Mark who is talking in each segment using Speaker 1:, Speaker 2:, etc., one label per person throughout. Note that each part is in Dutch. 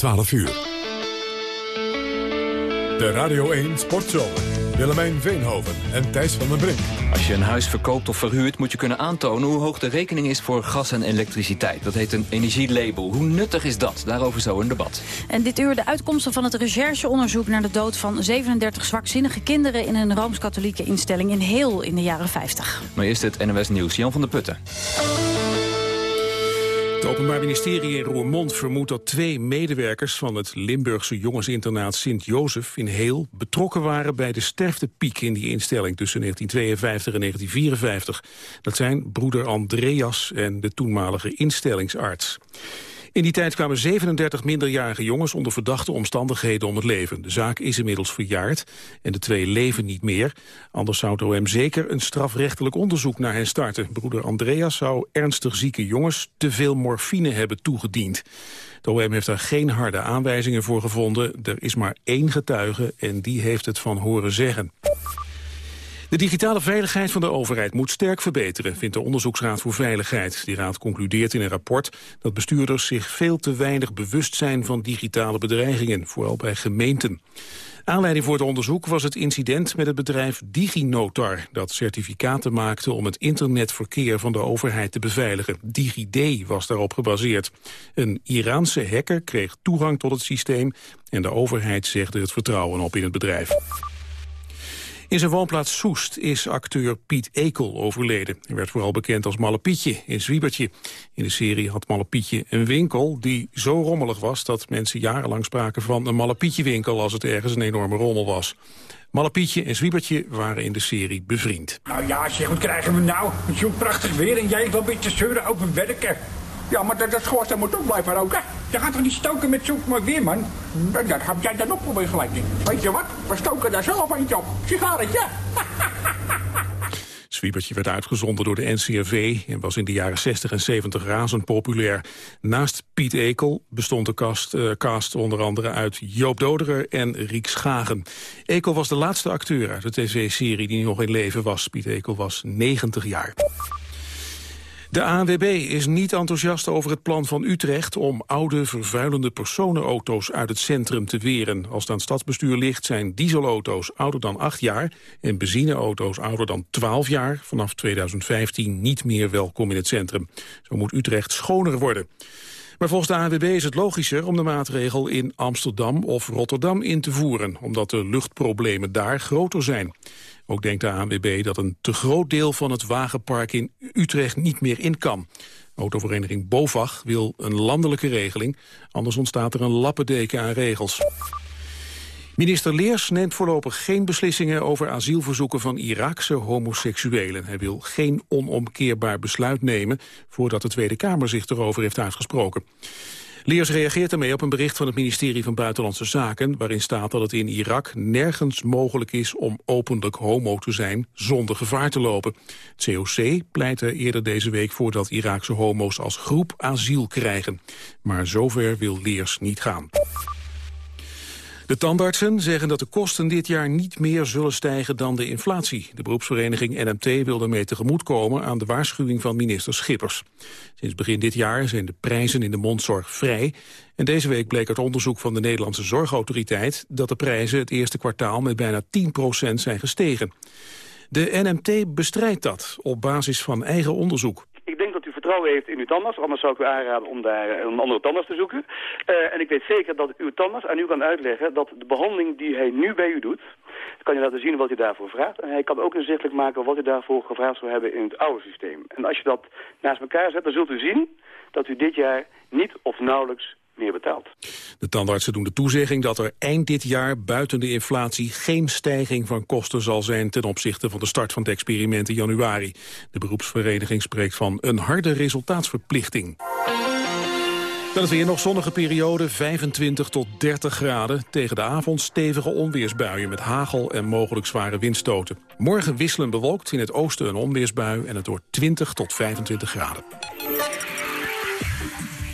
Speaker 1: 12 uur. De Radio 1 Sportshow. Willemijn Veenhoven en Thijs van den Brink.
Speaker 2: Als je een huis verkoopt of verhuurt moet je kunnen aantonen hoe hoog de rekening is voor gas en elektriciteit. Dat heet een energielabel. Hoe nuttig is dat? Daarover zo een debat.
Speaker 3: En dit uur de uitkomsten van het rechercheonderzoek naar de dood van 37 zwakzinnige kinderen in een Rooms-Katholieke instelling in Heel in de jaren 50.
Speaker 2: Maar eerst het NOS Nieuws. Jan van der Putten.
Speaker 4: Het Openbaar Ministerie in Roermond vermoedt dat twee medewerkers van het Limburgse jongensinternaat Sint-Jozef in Heel betrokken waren bij de sterftepiek in die instelling tussen 1952 en 1954. Dat zijn broeder Andreas en de toenmalige instellingsarts. In die tijd kwamen 37 minderjarige jongens onder verdachte omstandigheden om het leven. De zaak is inmiddels verjaard en de twee leven niet meer. Anders zou het OM zeker een strafrechtelijk onderzoek naar hen starten. Broeder Andreas zou ernstig zieke jongens te veel morfine hebben toegediend. Het OM heeft daar geen harde aanwijzingen voor gevonden. Er is maar één getuige en die heeft het van horen zeggen. De digitale veiligheid van de overheid moet sterk verbeteren, vindt de Onderzoeksraad voor Veiligheid. Die raad concludeert in een rapport dat bestuurders zich veel te weinig bewust zijn van digitale bedreigingen, vooral bij gemeenten. Aanleiding voor het onderzoek was het incident met het bedrijf DigiNotar... dat certificaten maakte om het internetverkeer van de overheid te beveiligen. DigiD was daarop gebaseerd. Een Iraanse hacker kreeg toegang tot het systeem... en de overheid zegde het vertrouwen op in het bedrijf. In zijn woonplaats Soest is acteur Piet Ekel overleden. Hij werd vooral bekend als Malle Pietje in Zwiebertje. In de serie had Malle Pietje een winkel die zo rommelig was... dat mensen jarenlang spraken van een Malle Pietje winkel... als het ergens een enorme rommel was. Malle Pietje en Zwiebertje waren in de serie bevriend.
Speaker 5: Nou ja, zeg, wat krijgen we nou? Zo'n prachtig weer en jij wel een beetje zeuren over werken. Ja, maar dat, dat schoorsteen moet ook blijven roken. Je gaat toch niet stoken met zo'n mooi weer, man? Dat, heb jij dan ook proberen gelijk. Weet je wat? We stoken daar zelf eentje op. Sigaretje.
Speaker 4: Zwiebertje werd uitgezonden door de NCRV en was in de jaren 60 en 70 razend populair. Naast Piet Ekel bestond de cast, uh, cast onder andere uit Joop Doderer en Riek Schagen. Ekel was de laatste acteur uit de tv-serie die nog in leven was. Piet Ekel was 90 jaar. De ANWB is niet enthousiast over het plan van Utrecht om oude vervuilende personenauto's uit het centrum te weren. Als het aan het stadsbestuur ligt zijn dieselauto's ouder dan 8 jaar en benzineauto's ouder dan 12 jaar vanaf 2015 niet meer welkom in het centrum. Zo moet Utrecht schoner worden. Maar volgens de ANWB is het logischer om de maatregel in Amsterdam of Rotterdam in te voeren, omdat de luchtproblemen daar groter zijn. Ook denkt de ANWB dat een te groot deel van het wagenpark in Utrecht niet meer in kan. Autovereniging BOVAG wil een landelijke regeling, anders ontstaat er een lappendeken aan regels. Minister Leers neemt voorlopig geen beslissingen over asielverzoeken van Iraakse homoseksuelen. Hij wil geen onomkeerbaar besluit nemen voordat de Tweede Kamer zich erover heeft uitgesproken. Leers reageert daarmee op een bericht van het ministerie van Buitenlandse Zaken... waarin staat dat het in Irak nergens mogelijk is om openlijk homo te zijn... zonder gevaar te lopen. Het COC pleitte eerder deze week voor dat Iraakse homo's als groep asiel krijgen. Maar zover wil Leers niet gaan. De tandartsen zeggen dat de kosten dit jaar niet meer zullen stijgen dan de inflatie. De beroepsvereniging NMT wil daarmee tegemoetkomen aan de waarschuwing van minister Schippers. Sinds begin dit jaar zijn de prijzen in de mondzorg vrij. En deze week bleek uit onderzoek van de Nederlandse Zorgautoriteit... dat de prijzen het eerste kwartaal met bijna 10% zijn gestegen. De NMT bestrijdt dat op basis van eigen onderzoek
Speaker 6: vertrouwen heeft in uw tandarts. Anders zou ik u aanraden om daar een andere tandarts te zoeken. Uh, en ik weet zeker dat uw tandarts aan u kan uitleggen dat de behandeling die hij nu bij u doet... kan je laten zien wat u daarvoor vraagt. En hij kan ook inzichtelijk maken wat u daarvoor gevraagd zou hebben in het oude systeem. En als je dat naast elkaar zet, dan zult u zien dat u dit jaar niet of nauwelijks meer.
Speaker 4: De tandartsen doen de toezegging dat er eind dit jaar buiten de inflatie geen stijging van kosten zal zijn ten opzichte van de start van het experiment in januari. De beroepsvereniging spreekt van een harde resultaatsverplichting. Dan is weer nog zonnige periode, 25 tot 30 graden. Tegen de avond stevige onweersbuien met hagel en mogelijk zware windstoten. Morgen wisselen bewolkt, in het oosten een onweersbui en het wordt 20 tot 25 graden.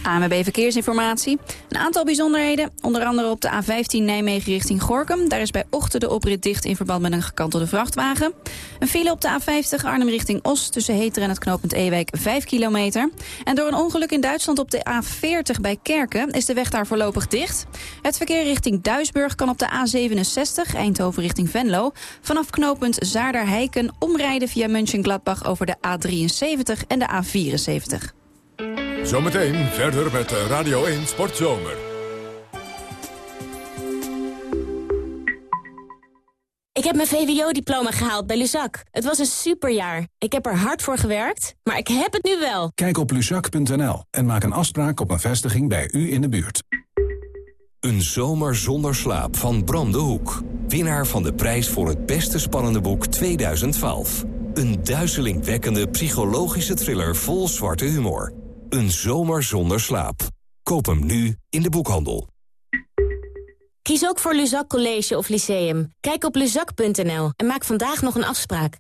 Speaker 7: AMB Verkeersinformatie. Een aantal bijzonderheden, onder andere op de A15 Nijmegen richting Gorkum. Daar is bij ochtend de oprit dicht in verband met een gekantelde vrachtwagen. Een file op de A50 Arnhem richting Os tussen Heter en het knooppunt Ewijk 5 kilometer. En door een ongeluk in Duitsland op de A40 bij Kerken is de weg daar voorlopig dicht. Het verkeer richting Duisburg kan op de A67 Eindhoven richting Venlo... vanaf knooppunt Zaarder-Heiken omrijden via München-Gladbach over de A73 en de A74.
Speaker 1: Zometeen verder met Radio 1 Sportzomer.
Speaker 8: Ik heb mijn VWO-diploma gehaald bij Luzak. Het was een superjaar. Ik heb er hard voor gewerkt, maar ik heb het nu wel.
Speaker 9: Kijk op luzak.nl en maak een afspraak op een vestiging bij u in de buurt.
Speaker 10: Een zomer zonder slaap van Bram de Hoek. Winnaar van de prijs voor het beste spannende boek 2012. Een duizelingwekkende psychologische thriller vol zwarte humor. Een zomer zonder slaap. Koop hem nu in de boekhandel.
Speaker 8: Kies ook voor Luzak College of Lyceum. Kijk op luzak.nl en maak vandaag nog een afspraak.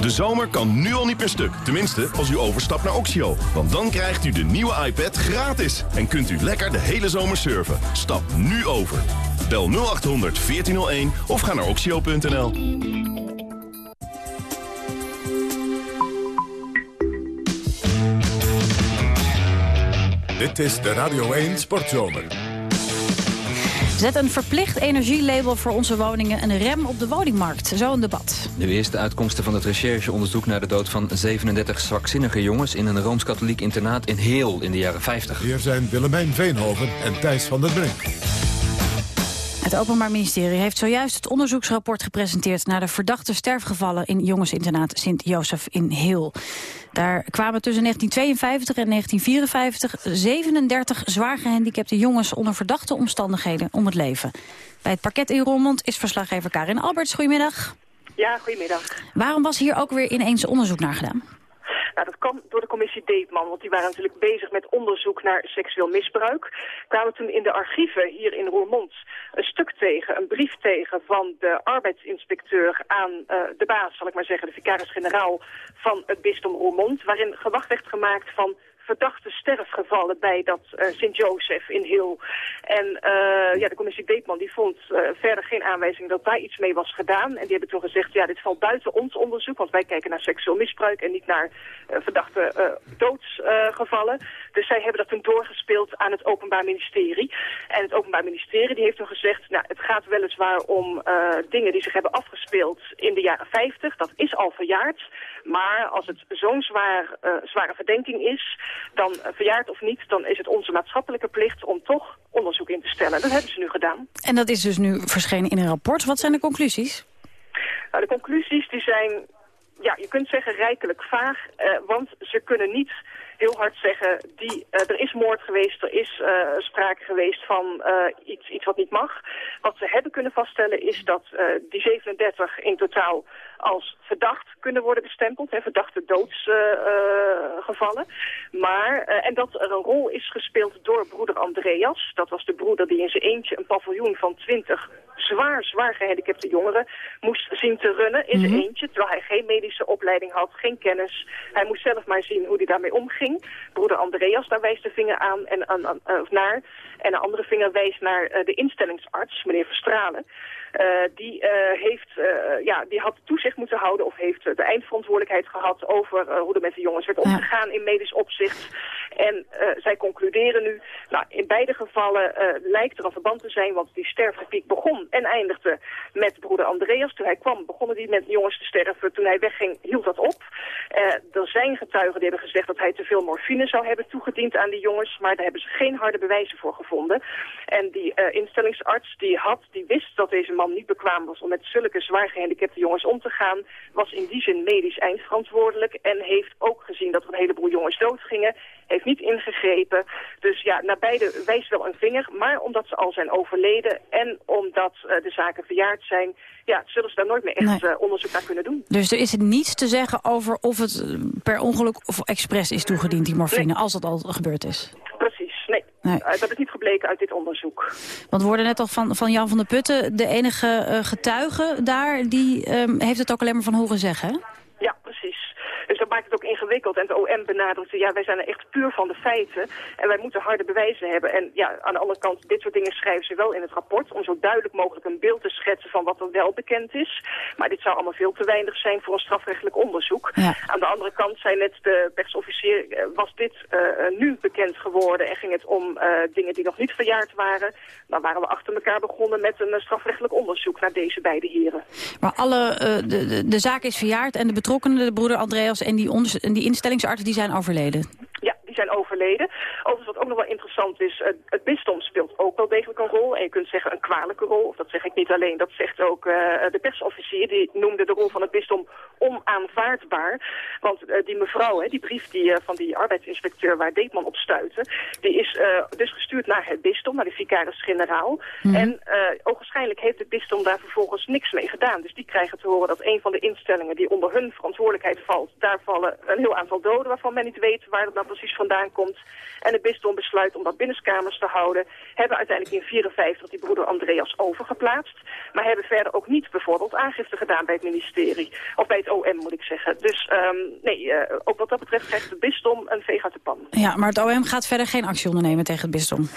Speaker 11: De zomer kan nu al niet meer stuk. Tenminste, als u overstapt naar Oxio. Want dan krijgt u de nieuwe iPad gratis. En kunt u lekker de hele zomer surfen. Stap nu over. Bel 0800 1401 of ga naar oxio.nl.
Speaker 1: Dit is de Radio 1 Sportzomer.
Speaker 3: Zet een verplicht energielabel voor onze woningen een rem op de woningmarkt. Zo een debat.
Speaker 2: De eerste uitkomsten van het rechercheonderzoek naar de dood van 37 zwakzinnige jongens... in een Rooms-Katholiek internaat in Heel in de jaren 50.
Speaker 1: Hier zijn Willemijn Veenhoven en Thijs van der Brink.
Speaker 3: Het Openbaar Ministerie heeft zojuist het onderzoeksrapport gepresenteerd... naar de verdachte sterfgevallen in jongensinternaat Sint-Jozef in Heel. Daar kwamen tussen 1952 en 1954 37 zwaar gehandicapte jongens... onder verdachte omstandigheden om het leven. Bij het parket in Roermond is verslaggever Karin Alberts. Goedemiddag.
Speaker 12: Ja, goedemiddag.
Speaker 3: Waarom was hier ook weer ineens onderzoek naar gedaan?
Speaker 12: Nou, dat kwam door de commissie Deetman, want die waren natuurlijk bezig met onderzoek naar seksueel misbruik. Kwamen toen in de archieven hier in Roermond een stuk tegen, een brief tegen van de arbeidsinspecteur aan uh, de baas, zal ik maar zeggen, de vicaris-generaal van het bisdom Roermond, waarin gewacht werd gemaakt van verdachte sterfgevallen bij dat uh, Sint-Jozef in Heel. En uh, ja, de commissie Deetman die vond uh, verder geen aanwijzing dat daar iets mee was gedaan. En die hebben toen gezegd, ja, dit valt buiten ons onderzoek, want wij kijken naar seksueel misbruik en niet naar verdachte doodsgevallen. Dus zij hebben dat toen doorgespeeld aan het Openbaar Ministerie. En het Openbaar Ministerie die heeft toen gezegd, nou, het gaat weliswaar om dingen die zich hebben afgespeeld in de jaren 50. Dat is al verjaard. Maar als het zo'n zwaar, zware verdenking is, dan uh, verjaard of niet, dan is het onze maatschappelijke plicht om toch onderzoek in te stellen. Dat hebben ze nu gedaan.
Speaker 3: En dat is dus nu verschenen in een rapport. Wat zijn de conclusies?
Speaker 12: Nou, de conclusies die zijn, ja, je kunt zeggen rijkelijk vaag, want ze kunnen niet heel hard zeggen, die, uh, er is moord geweest, er is uh, sprake geweest van uh, iets, iets wat niet mag. Wat ze hebben kunnen vaststellen is dat die 37 in totaal als verdacht kunnen worden bestempeld, hè, verdachte doodsgevallen. maar, en dat er een rol is gespeeld door broeder Andreas. Dat was de broeder die in zijn eentje een paviljoen van 20 zwaar, zwaar gehandicapte jongeren moest zien te runnen in zijn mm -hmm. eentje. Terwijl hij geen medische opleiding had, geen kennis. Hij moest zelf maar zien hoe hij daarmee omging. Broeder Andreas, daar wijst de vinger aan en, aan, aan, naar. En een andere vinger wijst naar uh, de instellingsarts, meneer Verstralen. Uh, die, uh, heeft, uh, ja, die had toezicht moeten houden of heeft de eindverantwoordelijkheid gehad over hoe er met de jongens werd omgegaan in medisch opzicht. En zij concluderen nu, nou, in beide gevallen lijkt er een verband te zijn, want die sterftepiek begon en eindigde met broeder Andreas. Toen hij kwam begonnen die met jongens te sterven. Toen hij wegging hield dat op. er zijn getuigen die hebben gezegd dat hij te veel morfine zou hebben toegediend aan die jongens, maar daar hebben ze geen harde bewijzen voor gevonden. En die instellingsarts die had, die wist dat deze man niet bekwaam was om met zulke zwaar gehandicapte jongens om te gaan, was in die zin medisch eindverantwoordelijk en heeft ook gezien dat er een heleboel jongens doodgingen, heeft niet ingegrepen. Dus ja, naar beide wijst wel een vinger, maar omdat ze al zijn overleden en omdat uh, de zaken verjaard zijn, ja, zullen ze daar nooit meer echt nee. uh, onderzoek naar kunnen doen.
Speaker 3: Dus er is het niets te zeggen over of het per ongeluk of expres is toegediend, die morfine, nee. als dat al gebeurd is?
Speaker 12: Nee. Uh, dat is niet gebleken uit dit onderzoek.
Speaker 3: Want we hoorden net al van, van Jan van der Putten, de enige uh, getuige daar, die um, heeft het ook alleen maar van horen zeggen, hè?
Speaker 12: Ja, precies. Dus dat maakt het ook ingewikkeld. En de OM benadrukte, ja, wij zijn er echt puur van de feiten. En wij moeten harde bewijzen hebben. En ja, aan de andere kant, dit soort dingen schrijven ze wel in het rapport... om zo duidelijk mogelijk een beeld te schetsen van wat er wel bekend is. Maar dit zou allemaal veel te weinig zijn voor een strafrechtelijk onderzoek. Aan de andere kant zei net de persofficier, eh, was dit uh, nu bekend geworden... en ging het om uh, dingen die nog niet verjaard waren... dan waren we achter elkaar begonnen met een strafrechtelijk onderzoek naar deze beide heren.
Speaker 3: Maar alle, de, de, de zaak is verjaard en de betrokkenen, de broeder Andreas en die, en die instellingsarts, die zijn overleden?
Speaker 12: Zijn overleden. Overigens wat ook nog wel interessant is, uh, het bisdom speelt ook wel degelijk een rol. En je kunt zeggen een kwalijke rol, of dat zeg ik niet alleen, dat zegt ook uh, de persofficier. Die noemde de rol van het bisdom onaanvaardbaar. Want uh, die mevrouw, hè, die brief die, van die arbeidsinspecteur waar Deetman op stuitte, die is dus gestuurd naar het bisdom, naar de vicaris-generaal. Mm. En ogenschijnlijk heeft het bisdom daar vervolgens niks mee gedaan. Dus die krijgen te horen dat een van de instellingen die onder hun verantwoordelijkheid valt, daar vallen een heel aantal doden waarvan men niet weet waar dat nou precies vandaan komt. En het bisdom besluit om dat binnenskamers te houden. Hebben uiteindelijk in 54 die broeder Andreas overgeplaatst. Maar hebben verder ook niet bijvoorbeeld aangifte gedaan bij het ministerie. Of bij het OM moet ik zeggen. Dus um, nee, uh, ook wat dat betreft krijgt het bisdom een veeg uit de pan.
Speaker 3: Ja, maar het OM gaat verder geen actie ondernemen tegen het bisdom?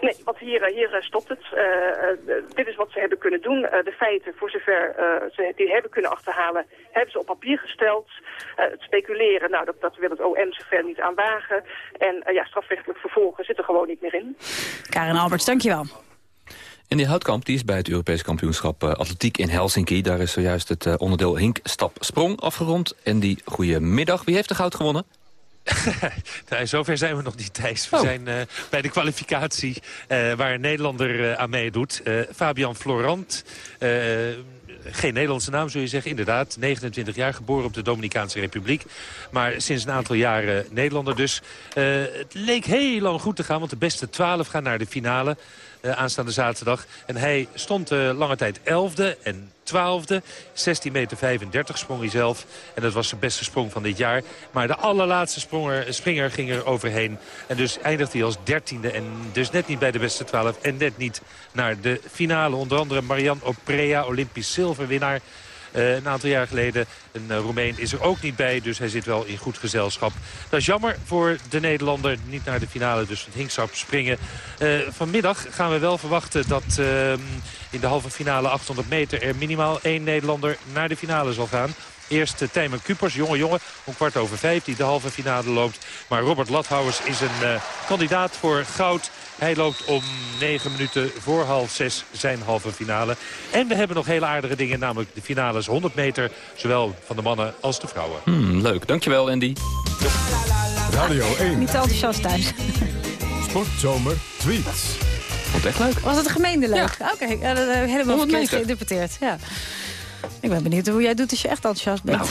Speaker 12: Nee, want hier, hier stopt het. Uh, uh, dit is wat ze hebben kunnen doen. de feiten, voor zover ze die hebben kunnen achterhalen, hebben ze op papier gesteld. het speculeren, nou, dat, dat wil het OM zover niet aan wagen. En ja, strafrechtelijk vervolgen zit er gewoon niet meer in.
Speaker 3: Karin Alberts, dankjewel.
Speaker 2: En die Houtkamp die is bij het Europees kampioenschap uh, atletiek in Helsinki. Daar is zojuist het uh, onderdeel Hink Stap Sprong afgerond. En die goedemiddag. Wie heeft de goud gewonnen?
Speaker 13: nou, zover zijn we nog niet, Thijs. We oh. zijn uh, bij de kwalificatie waar een Nederlander aan meedoet. Fabian Florant geen Nederlandse naam, zul je zeggen. Inderdaad, 29 jaar, geboren op de Dominicaanse Republiek. Maar sinds een aantal jaren Nederlander dus. Uh, het leek heel lang goed te gaan, want de beste 12 gaan naar de finale. Uh, aanstaande zaterdag. En hij stond uh, lange tijd 11e en 12e. 16 meter 35 sprong hij zelf. En dat was zijn beste sprong van dit jaar. Maar de allerlaatste springer ging er overheen. En dus eindigt hij als 13e. En dus net niet bij de beste 12. En net niet naar de finale. Onder andere Marian Oprea, Olympisch zilverwinnaar. Uh, een aantal jaar geleden. Een uh, Roemeen is er ook niet bij, dus hij zit wel in goed gezelschap. Dat is jammer voor de Nederlander. Niet naar de finale, dus het Hinksap springen. Uh, vanmiddag gaan we wel verwachten dat ehm, in de halve finale 800 meter... er minimaal één Nederlander naar de finale zal gaan. Eerst Tijmen Kupers, jonge jongen, om kwart over vijf, die de halve finale loopt. Maar Robert Lathouwers is een uh, kandidaat voor goud. Hij loopt om negen minuten voor half zes zijn halve finale. En we hebben nog hele aardige dingen, namelijk de finales 100 meter. Zowel van de mannen als de vrouwen.
Speaker 2: Hmm, leuk, dankjewel Andy.
Speaker 1: Radio 1.
Speaker 3: Niet enthousiast thuis.
Speaker 1: Sportzomer tweets.
Speaker 2: Vond het echt leuk.
Speaker 3: Was het een gemeente leuk? Ja. Oké, okay. ja, dat helemaal verkeerd geïnterpreteerd. Ja. Ik ben benieuwd hoe jij doet als je echt enthousiast bent.
Speaker 2: Nou,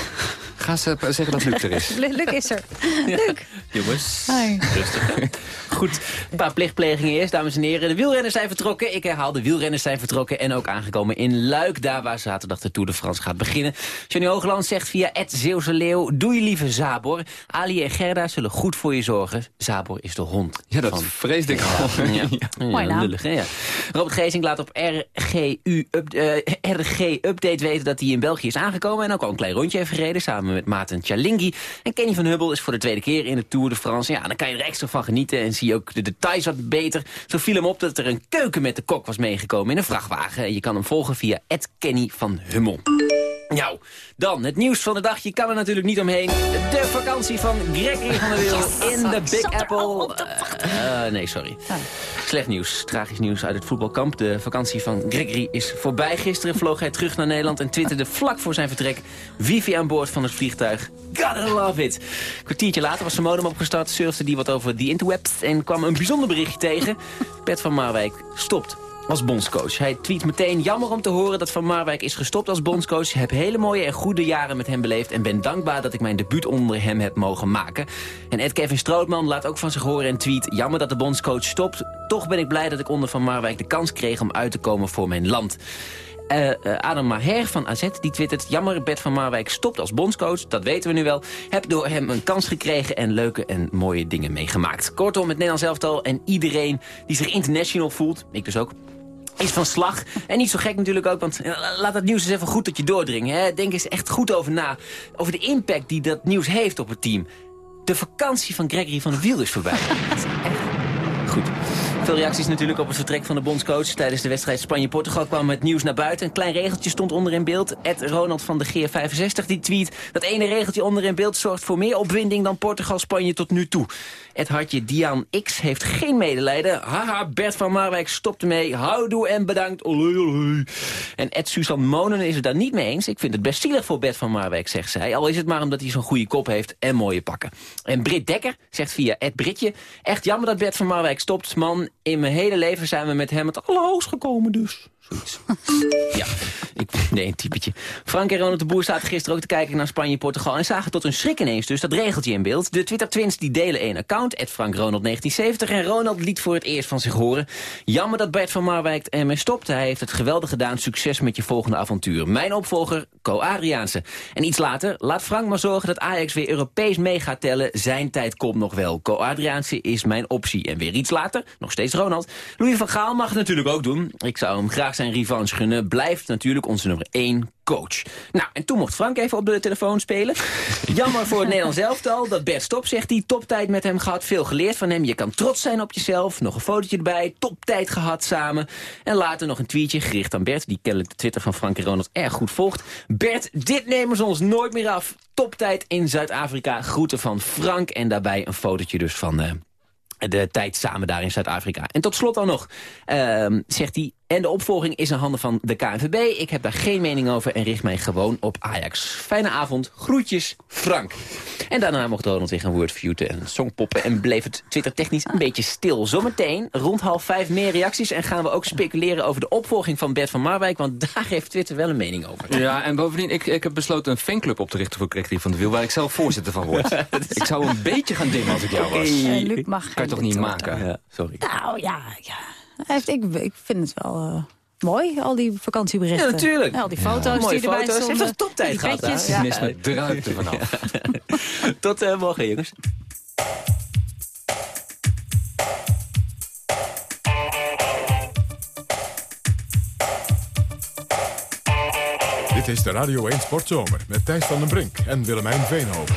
Speaker 2: ga ze zeggen dat Luc er is.
Speaker 3: Luc is er. Luc.
Speaker 14: Jongens,
Speaker 3: Hi.
Speaker 14: rustig. Goed, een paar plichtplegingen eerst, dames en heren. De wielrenners zijn vertrokken. Ik herhaal, de wielrenners zijn vertrokken en ook aangekomen in Luik. Daar waar zaterdag de Tour de France gaat beginnen. Johnny Hoogland zegt via Ed Zeeuwse Leeuw... Doei lieve Zabor. Ali en Gerda zullen goed voor je zorgen. Zabor is de hond.
Speaker 2: Ja, dat van... vreesde ik al.
Speaker 14: Ja, ja.
Speaker 3: Mooi naam.
Speaker 14: Lullig, hè? Ja. Robert Geesing laat op RGU up, uh, RG Update weten dat hij in België is aangekomen... en ook al een klein rondje heeft gereden samen met Maarten Chalingi. En Kenny van Hubbel is voor de tweede keer in de Tour de France. Ja, dan kan je er extra van genieten en zie je ook de details wat beter. Zo viel hem op dat er een keuken met de kok was meegekomen in een vrachtwagen. Je kan hem volgen via Kenny van Hummel. Nou, dan het nieuws van de dag. Je kan er natuurlijk niet omheen. De vakantie van Gregory van der Wiel in de Big Apple. Uh, nee, sorry. Slecht nieuws, tragisch nieuws uit het voetbalkamp. De vakantie van Gregory is voorbij. Gisteren vloog hij terug naar Nederland en twitterde vlak voor zijn vertrek... Vivi aan boord van het vliegtuig. Gotta love it. Een kwartiertje later was zijn modem opgestart, surfde die wat over die interwebs... en kwam een bijzonder berichtje tegen. Bert van Marwijk stopt als bondscoach. Hij tweet meteen, jammer om te horen dat Van Marwijk is gestopt als bondscoach. Heb hele mooie en goede jaren met hem beleefd... en ben dankbaar dat ik mijn debuut onder hem heb mogen maken. En Ed Kevin Strootman laat ook van zich horen en tweet... jammer dat de bondscoach stopt. Toch ben ik blij dat ik onder Van Marwijk de kans kreeg om uit te komen voor mijn land. Uh, uh, Adam Maher van AZ die twittert... Jammer, Bert van Marwijk stopt als bondscoach, dat weten we nu wel. Heb door hem een kans gekregen en leuke en mooie dingen meegemaakt. Kortom, het Nederlands elftal en iedereen die zich international voelt... ik dus ook is van slag. En niet zo gek natuurlijk ook, want eh, laat dat nieuws eens even goed tot je doordringen. Hè. Denk eens echt goed over na. Over de impact die dat nieuws heeft op het team. De vakantie van Gregory van der Wiel is voorbij. Dat is echt goed. Veel reacties natuurlijk op het vertrek van de bondscoach. Tijdens de wedstrijd Spanje-Portugal kwam het nieuws naar buiten. Een klein regeltje stond onder in beeld. Ed Ronald van de G65 die tweet... dat ene regeltje onder in beeld zorgt voor meer opwinding dan Portugal-Spanje tot nu toe. Het hartje Dian X heeft geen medelijden. Haha, Bert van Marwijk stopt ermee. Houdoe en bedankt. En Ed Susan Monen is het daar niet mee eens. Ik vind het best zielig voor Bert van Marwijk, zegt zij. Al is het maar omdat hij zo'n goede kop heeft en mooie pakken. En Brit Dekker zegt via Ed Britje... Echt jammer dat Bert van Marwijk stopt, man. In mijn hele leven zijn we met hem het allerhoogst gekomen dus. Ja, ik, nee, een typetje. Frank en Ronald de Boer zaten gisteren ook te kijken naar Spanje-Portugal... en zagen tot hun schrik ineens dus dat regeltje in beeld. De Twitter-twins die delen één account, Frank Ronald 1970... en Ronald liet voor het eerst van zich horen. Jammer dat Bert van Marwijk ermee stopt. Hij heeft het geweldig gedaan. Succes met je volgende avontuur. Mijn opvolger, Co Adriaanse. En iets later, laat Frank maar zorgen dat Ajax weer Europees mee gaat tellen. Zijn tijd komt nog wel. Co Adriaanse is mijn optie. En weer iets later, nog steeds Ronald. Louis van Gaal mag het natuurlijk ook doen. Ik zou hem graag zijn revanche gunnen. Blijft natuurlijk onze nummer 1 coach. Nou, en toen mocht Frank even op de telefoon spelen. Jammer voor het Nederlands elftal dat Bert Stop zegt die toptijd met hem gehad. Veel geleerd van hem. Je kan trots zijn op jezelf. Nog een fotootje erbij. Toptijd gehad samen. En later nog een tweetje gericht aan Bert. Die kennelijk de Twitter van Frank en Ronald erg goed volgt. Bert, dit nemen ze ons nooit meer af. Toptijd in Zuid-Afrika. Groeten van Frank. En daarbij een fotootje dus van... Uh, de tijd samen daar in Zuid-Afrika. En tot slot dan nog, uh, zegt hij... En de opvolging is in handen van de KNVB. Ik heb daar geen mening over en richt mij gewoon op Ajax. Fijne avond, groetjes, Frank. En daarna mocht Ronald weer gaan woordviewen en songpoppen... en bleef het Twitter technisch een beetje stil. Zometeen rond half vijf meer reacties... en gaan we ook speculeren over de opvolging van Bert van Marwijk... want daar heeft Twitter wel een mening over.
Speaker 2: Ja, en bovendien, ik, ik heb besloten een fanclub op te richten voor Gregory van de Wiel... waar ik zelf voorzitter van word. ik zou een beetje gaan dimmen als ik jou was.
Speaker 3: Okay. Luc mag
Speaker 2: kan je toch niet maken?
Speaker 14: Ja, sorry.
Speaker 3: Nou, ja, ja. Heeft, ik, ik vind het wel... Uh... Mooi, al die vakantieberichten.
Speaker 14: Ja, natuurlijk.
Speaker 3: al die foto's
Speaker 14: ja,
Speaker 3: die erbij
Speaker 14: foto's.
Speaker 3: stonden.
Speaker 14: Heeft toch toptijd gehad, hè?
Speaker 2: Ja. Mis druipt er vanaf.
Speaker 14: Tot uh, morgen, jongens.
Speaker 1: Dit is de Radio 1 Sportzomer met Thijs van den Brink en Willemijn Veenhoven.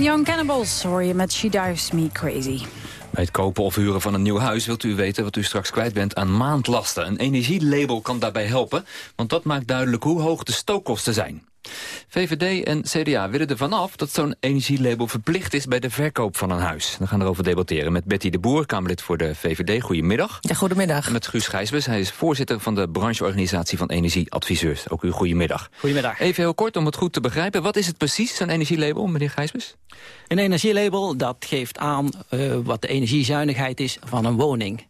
Speaker 3: Young Cannibals hoor je met She Drives Me Crazy.
Speaker 2: Bij het kopen of huren van een nieuw huis wilt u weten wat u straks kwijt bent aan maandlasten. Een energielabel kan daarbij helpen, want dat maakt duidelijk hoe hoog de stookkosten zijn. VVD en CDA willen ervan af dat zo'n energielabel verplicht is bij de verkoop van een huis. We gaan erover debatteren met Betty de Boer, Kamerlid voor de VVD. Goedemiddag.
Speaker 15: Ja, goedemiddag.
Speaker 2: En met Guus Gijsbes, hij is voorzitter van de brancheorganisatie van energieadviseurs. Ook u goedemiddag.
Speaker 16: Goedemiddag.
Speaker 2: Even heel kort om het goed te begrijpen. Wat is het precies, zo'n energielabel, meneer Gijsbes?
Speaker 16: Een energielabel dat geeft aan uh, wat de energiezuinigheid is van een woning.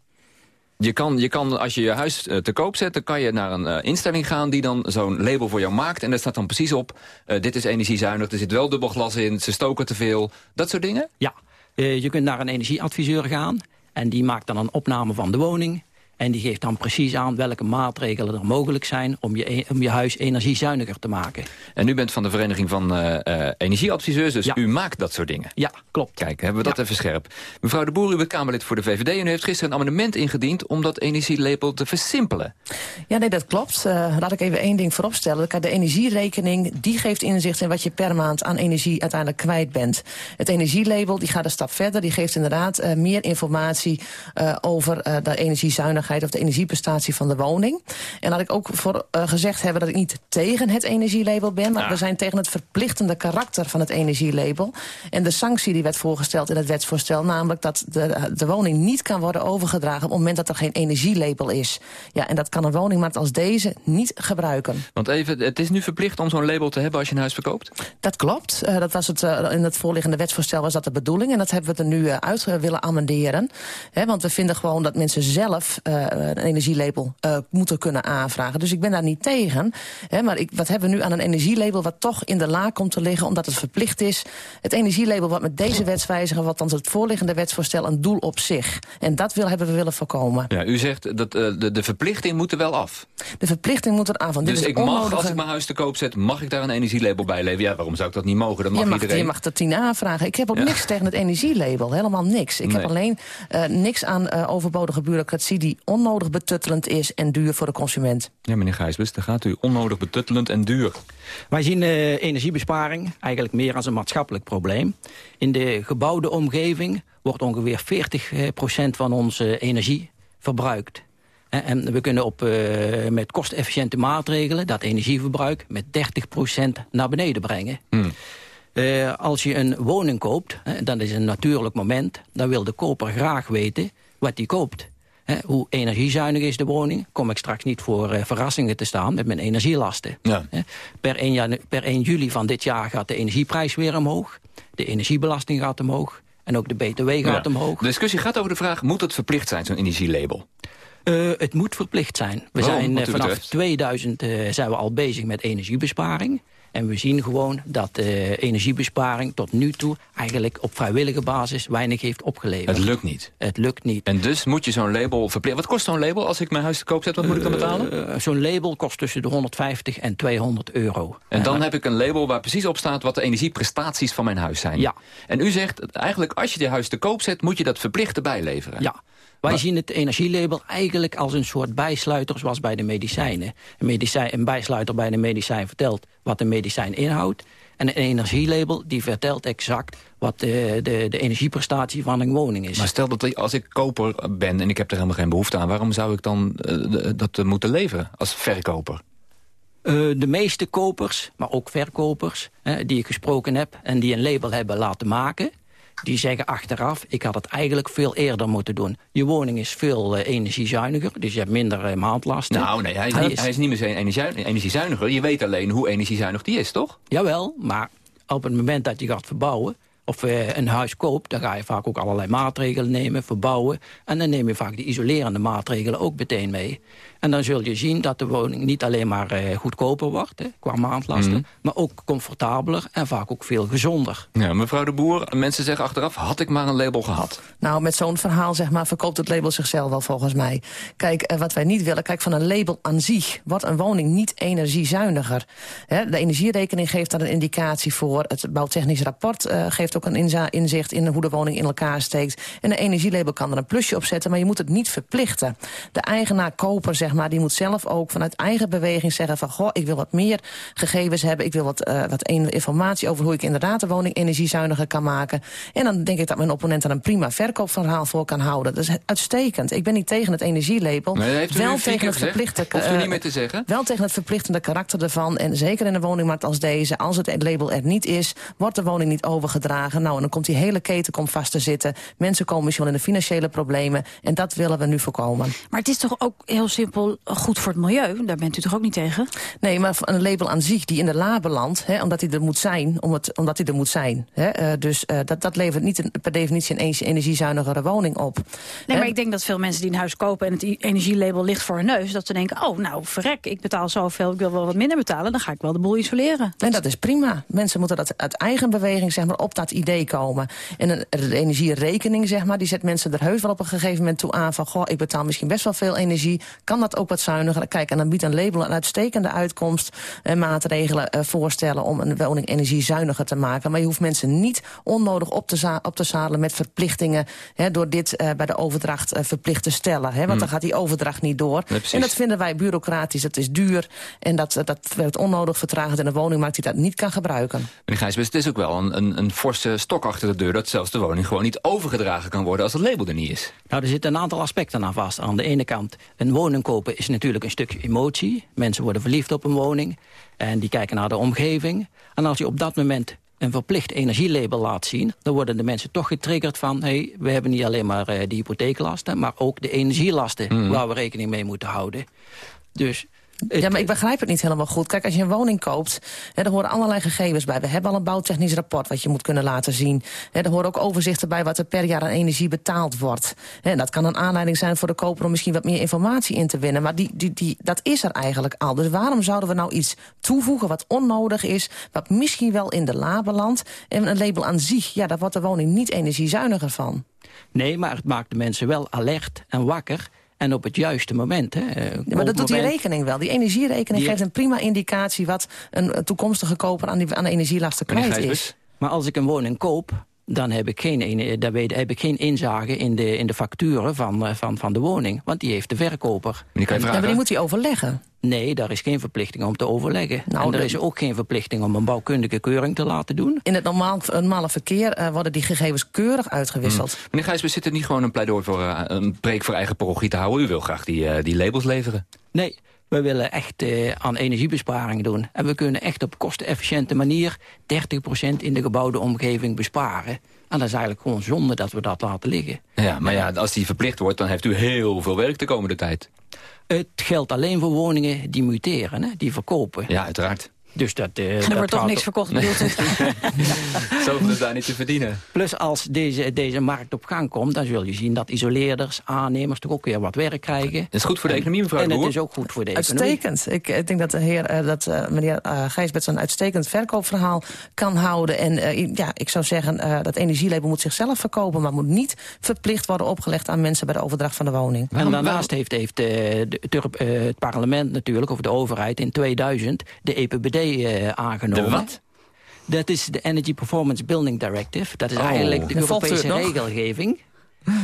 Speaker 2: Je kan, je kan, als je je huis uh, te koop zet, dan kan je naar een uh, instelling gaan... die dan zo'n label voor jou maakt. En daar staat dan precies op, uh, dit is energiezuinig, er zit wel dubbel glas in... ze stoken te veel, dat soort dingen?
Speaker 16: Ja, je kunt naar een energieadviseur gaan... en die maakt dan een opname van de woning... En die geeft dan precies aan welke maatregelen er mogelijk zijn... om je, e- om je huis energiezuiniger te maken.
Speaker 2: En u bent van de Vereniging van uh, uh, Energieadviseurs, dus ja. u maakt dat soort dingen?
Speaker 16: Ja, klopt.
Speaker 2: Kijk, hebben we dat ja. even scherp. Mevrouw de Boer, u bent Kamerlid voor de VVD... en u heeft gisteren een amendement ingediend om dat energielabel te versimpelen.
Speaker 15: Ja, nee, dat klopt. Uh, laat ik even één ding vooropstellen. De energierekening die geeft inzicht in wat je per maand aan energie uiteindelijk kwijt bent. Het energielabel die gaat een stap verder. Die geeft inderdaad meer informatie over de energiezuinigheid of de energieprestatie van de woning. En laat ik ook voor uh, gezegd hebben dat ik niet tegen het energielabel ben... maar ja. we zijn tegen het verplichtende karakter van het energielabel. En de sanctie die werd voorgesteld in het wetsvoorstel... namelijk dat de, de woning niet kan worden overgedragen... op het moment dat er geen energielabel is. Ja, en dat kan een woningmarkt als deze niet gebruiken.
Speaker 2: Want even, het is nu verplicht om zo'n label te hebben als je een huis verkoopt?
Speaker 15: Dat klopt. Uh, dat was het, uh, in het voorliggende wetsvoorstel was dat de bedoeling. En dat hebben we er nu uit willen amenderen. He, want we vinden gewoon dat mensen zelf een energielabel uh, moeten kunnen aanvragen. Dus ik ben daar niet tegen. Hè, maar ik, wat hebben we nu aan een energielabel wat toch in de la komt te liggen... omdat het verplicht is. Het energielabel wat met deze wetswijziging... wat dan het voorliggende wetsvoorstel een doel op zich. En dat wil, hebben we willen voorkomen.
Speaker 2: Ja, u zegt dat uh, de, de verplichting moet er wel af.
Speaker 15: De verplichting moet er af. Want
Speaker 2: dus
Speaker 15: dit is
Speaker 2: ik
Speaker 15: onnodige...
Speaker 2: mag, als ik mijn huis te koop zet... mag ik daar een energielabel bij leveren? Ja, waarom zou ik dat niet mogen? Dat mag
Speaker 15: je, mag,
Speaker 2: iedereen.
Speaker 15: je mag er tien aanvragen. Ik heb ook ja. niks tegen het energielabel. Helemaal niks. Ik nee. heb alleen uh, niks aan uh, overbodige bureaucratie... die onnodig betuttelend is en duur voor de consument.
Speaker 2: Ja, meneer Gijsbus, daar gaat u onnodig betuttelend en duur.
Speaker 16: Wij zien uh, energiebesparing eigenlijk meer als een maatschappelijk probleem. In de gebouwde omgeving wordt ongeveer 40% van onze energie verbruikt. En we kunnen op, uh, met kostefficiënte maatregelen dat energieverbruik met 30% naar beneden brengen. Hmm. Uh, als je een woning koopt, hè, dat is een natuurlijk moment... dan wil de koper graag weten wat hij koopt. Hoe energiezuinig is de woning? Kom ik straks niet voor uh, verrassingen te staan met mijn energielasten.
Speaker 2: Ja.
Speaker 16: Per, 1 janu per 1 juli van dit jaar gaat de energieprijs weer omhoog. De energiebelasting gaat omhoog. En ook de BTW gaat
Speaker 2: ja.
Speaker 16: omhoog.
Speaker 2: De discussie gaat over de vraag, moet het verplicht zijn, zo'n energielabel?
Speaker 16: Uh, het moet verplicht zijn. We
Speaker 2: Waarom,
Speaker 16: zijn uh,
Speaker 2: u
Speaker 16: vanaf
Speaker 2: betreft?
Speaker 16: 2000 uh, zijn we al bezig met energiebesparing. En we zien gewoon dat uh, energiebesparing tot nu toe eigenlijk op vrijwillige basis weinig heeft opgeleverd.
Speaker 2: Het lukt niet.
Speaker 16: Het lukt niet.
Speaker 2: En dus moet je zo'n label verplichten. Wat kost zo'n label als ik mijn huis te koop zet? Wat moet ik dan betalen?
Speaker 16: Uh, zo'n label kost tussen de 150 en 200 euro.
Speaker 2: En dan heb ik een label waar precies op staat wat de energieprestaties van mijn huis zijn.
Speaker 16: Ja.
Speaker 2: En u zegt eigenlijk als je je huis te koop zet moet je dat verplicht erbij leveren.
Speaker 16: Ja. Wij zien het energielabel eigenlijk als een soort bijsluiter zoals bij de medicijnen. Een, medicijn, een bijsluiter bij een medicijn vertelt wat een medicijn inhoudt. En een energielabel die vertelt exact wat de, de, de energieprestatie van een woning is.
Speaker 2: Maar stel dat als ik koper ben en ik heb er helemaal geen behoefte aan... waarom zou ik dan uh, dat moeten leveren als verkoper?
Speaker 16: Uh, de meeste kopers, maar ook verkopers die ik gesproken heb... en die een label hebben laten maken die zeggen achteraf, ik had het eigenlijk veel eerder moeten doen. Je woning is veel uh, energiezuiniger, dus je hebt minder uh, maandlasten.
Speaker 2: Nou nee, hij is, niet, is... hij is niet meer energie, energiezuiniger. Je weet alleen hoe energiezuinig die is, toch?
Speaker 16: Jawel, maar op het moment dat je gaat verbouwen of uh, een huis koopt, dan ga je vaak ook allerlei maatregelen nemen, verbouwen. En dan neem je vaak die isolerende maatregelen ook meteen mee. En dan zul je zien dat de woning niet alleen maar uh, goedkoper wordt, hè, qua maandlasten, mm. maar ook comfortabeler en vaak ook veel gezonder.
Speaker 2: Ja, mevrouw de Boer, mensen zeggen achteraf, had ik maar een label gehad?
Speaker 15: Nou, met zo'n verhaal zeg maar, verkoopt het label zichzelf wel volgens mij. Kijk, uh, wat wij niet willen, kijk, van een label aan zich wordt een woning niet energiezuiniger. Hè, de energierekening geeft daar een indicatie voor, het bouwtechnisch rapport uh, geeft heeft ook een inzicht in hoe de woning in elkaar steekt. En een energielabel kan er een plusje op zetten, maar je moet het niet verplichten. De eigenaar, koper, zeg maar, die moet zelf ook vanuit eigen beweging zeggen van... goh, ik wil wat meer gegevens hebben, ik wil wat, eh, wat informatie over hoe ik inderdaad de woning energiezuiniger kan maken. En dan denk ik dat mijn opponent er een prima verkoopverhaal voor kan houden. Dat is uitstekend. Ik ben niet tegen het energielabel.
Speaker 2: Nee,
Speaker 15: wel tegen het verplichte...
Speaker 2: Hoeft u
Speaker 15: eh,
Speaker 2: niet meer te zeggen.
Speaker 15: wel tegen het verplichtende karakter ervan. En zeker in een woningmarkt als deze, als het label er niet is... wordt de woning niet overgedragen. Nou, en dan komt die hele keten komt vast te zitten. Mensen komen misschien wel in de financiële problemen. En dat willen we nu voorkomen.
Speaker 3: Maar het is toch ook heel simpel goed voor het milieu? Daar bent u toch ook niet tegen?
Speaker 15: Nee, maar een label aan zich die in de la belandt... Omdat hij er moet zijn, om het, omdat hij er moet zijn. Hè, eh, dus eh, dat, dat levert niet een- per definitie een energiezuinigere woning op.
Speaker 3: Nee,
Speaker 15: Hè?
Speaker 3: maar ik denk dat veel mensen die een huis kopen... en het energielabel ligt voor hun neus... dat ze denken, oh, nou, verrek, ik betaal zoveel... ik wil wel wat minder betalen, dan ga ik wel de boel isoleren.
Speaker 15: En dat is prima. Mensen moeten dat uit eigen beweging zeg maar, op dat idee komen. En een, de energierekening, zeg maar, die zet mensen er heus wel op een gegeven moment toe aan... van, goh, ik betaal misschien best wel veel energie. Kan dat ook wat zuiniger? Kijk, en dan biedt een label een uitstekende uitkomst... en maatregelen eh, voorstellen om een woning energiezuiniger te maken. Maar je hoeft mensen niet onnodig op te, op te zadelen met verplichtingen... Hè, door dit eh, bij de overdracht eh, verplicht te stellen. Hè, want
Speaker 2: Hmm.
Speaker 15: dan gaat die overdracht niet door. en dat vinden wij bureaucratisch, dat is duur... en dat, eh, dat werkt onnodig vertragend in een woningmarkt die dat niet kan gebruiken.
Speaker 2: Meneer Gijsbers, het is ook wel een, een, een forse stok achter de deur... dat zelfs de woning gewoon niet overgedragen kan worden als het label er niet is.
Speaker 16: Nou, er zitten een aantal aspecten aan vast. Aan de ene kant, een woning kopen is natuurlijk een stukje emotie. Mensen worden verliefd op een woning en die kijken naar de omgeving. En als je op dat moment een verplicht energielabel laat zien... dan worden de mensen toch getriggerd van... hey, we hebben niet alleen maar eh, die hypotheeklasten... maar ook de energielasten waar we rekening mee moeten houden. Dus
Speaker 15: Ja, maar ik begrijp het niet helemaal goed. Kijk, als je een woning koopt, hè, er horen allerlei gegevens bij. We hebben al een bouwtechnisch rapport wat je moet kunnen laten zien. Hè, er horen ook overzichten bij wat er per jaar aan energie betaald wordt. Hè, en dat kan een aanleiding zijn voor de koper om misschien wat meer informatie in te winnen. Maar die, die, die, dat is er eigenlijk al. Dus waarom zouden we nou iets toevoegen wat onnodig is... wat misschien wel in de la belandt? En een label aan zich, ja, daar wordt de woning niet energiezuiniger van.
Speaker 16: nee, maar het maakt de mensen wel alert en wakker... en op het juiste moment. Hè.
Speaker 15: Ja, maar dat doet die rekening wel. Die energierekening
Speaker 16: Die-
Speaker 15: geeft een prima indicatie... wat een een toekomstige koper aan, die, aan de energielasten kwijt is.
Speaker 16: Maar als ik een woning koop, dan heb ik geen, ene- dan weet, heb ik geen inzage in de, in de facturen van, eh, van, van de woning. Want die heeft de verkoper.
Speaker 2: kan
Speaker 15: Ja, maar die moet hij overleggen.
Speaker 16: Nee, daar is geen verplichting om te overleggen.
Speaker 15: Nou,
Speaker 16: en er is ook geen verplichting om een bouwkundige keuring te laten doen.
Speaker 15: In het normaal, normale verkeer eh, worden die gegevens keurig uitgewisseld.
Speaker 2: Meneer Gijsbers, zit er niet gewoon een pleidooi voor eh, een preek voor eigen parochie te houden? U wil graag die, die labels leveren.
Speaker 16: Nee, we willen echt eh, aan energiebesparing doen. En we kunnen echt op kostenefficiënte manier 30% in de gebouwde omgeving besparen. En dat is eigenlijk gewoon zonde dat we dat laten liggen.
Speaker 2: Ja, maar ja, als die verplicht wordt, dan heeft u heel veel werk de komende tijd.
Speaker 16: Het geldt alleen voor woningen die muteren, hè, die verkopen.
Speaker 2: Ja, uiteraard.
Speaker 16: Dus dat, eh,
Speaker 3: En er
Speaker 16: dat
Speaker 3: wordt toch niks verkocht, bedoelt u?
Speaker 2: Zoveel is daar niet te verdienen.
Speaker 16: Plus als deze, deze markt op gang komt, dan zul je zien dat isoleerders, aannemers toch ook weer wat werk krijgen.
Speaker 2: Dat is goed voor de economie, mevrouw
Speaker 16: En het is ook goed voor de economie.
Speaker 15: Uitstekend. Ik, ik denk dat de heer, eh, dat, eh, meneer uh, Gijsbert een uitstekend verkoopverhaal kan houden. En ja, ik zou zeggen, eh, dat energielabel moet zichzelf verkopen... maar moet niet verplicht worden opgelegd aan mensen bij de overdracht van de woning.
Speaker 16: En daarnaast heeft, heeft de- het, het parlement natuurlijk, of de overheid, in 2000 de EPBD eh, aangenomen.
Speaker 2: De wat?
Speaker 16: Dat is de Energy Performance Building Directive. Dat is
Speaker 2: Oh.
Speaker 16: eigenlijk de Europese
Speaker 15: nog?
Speaker 16: regelgeving.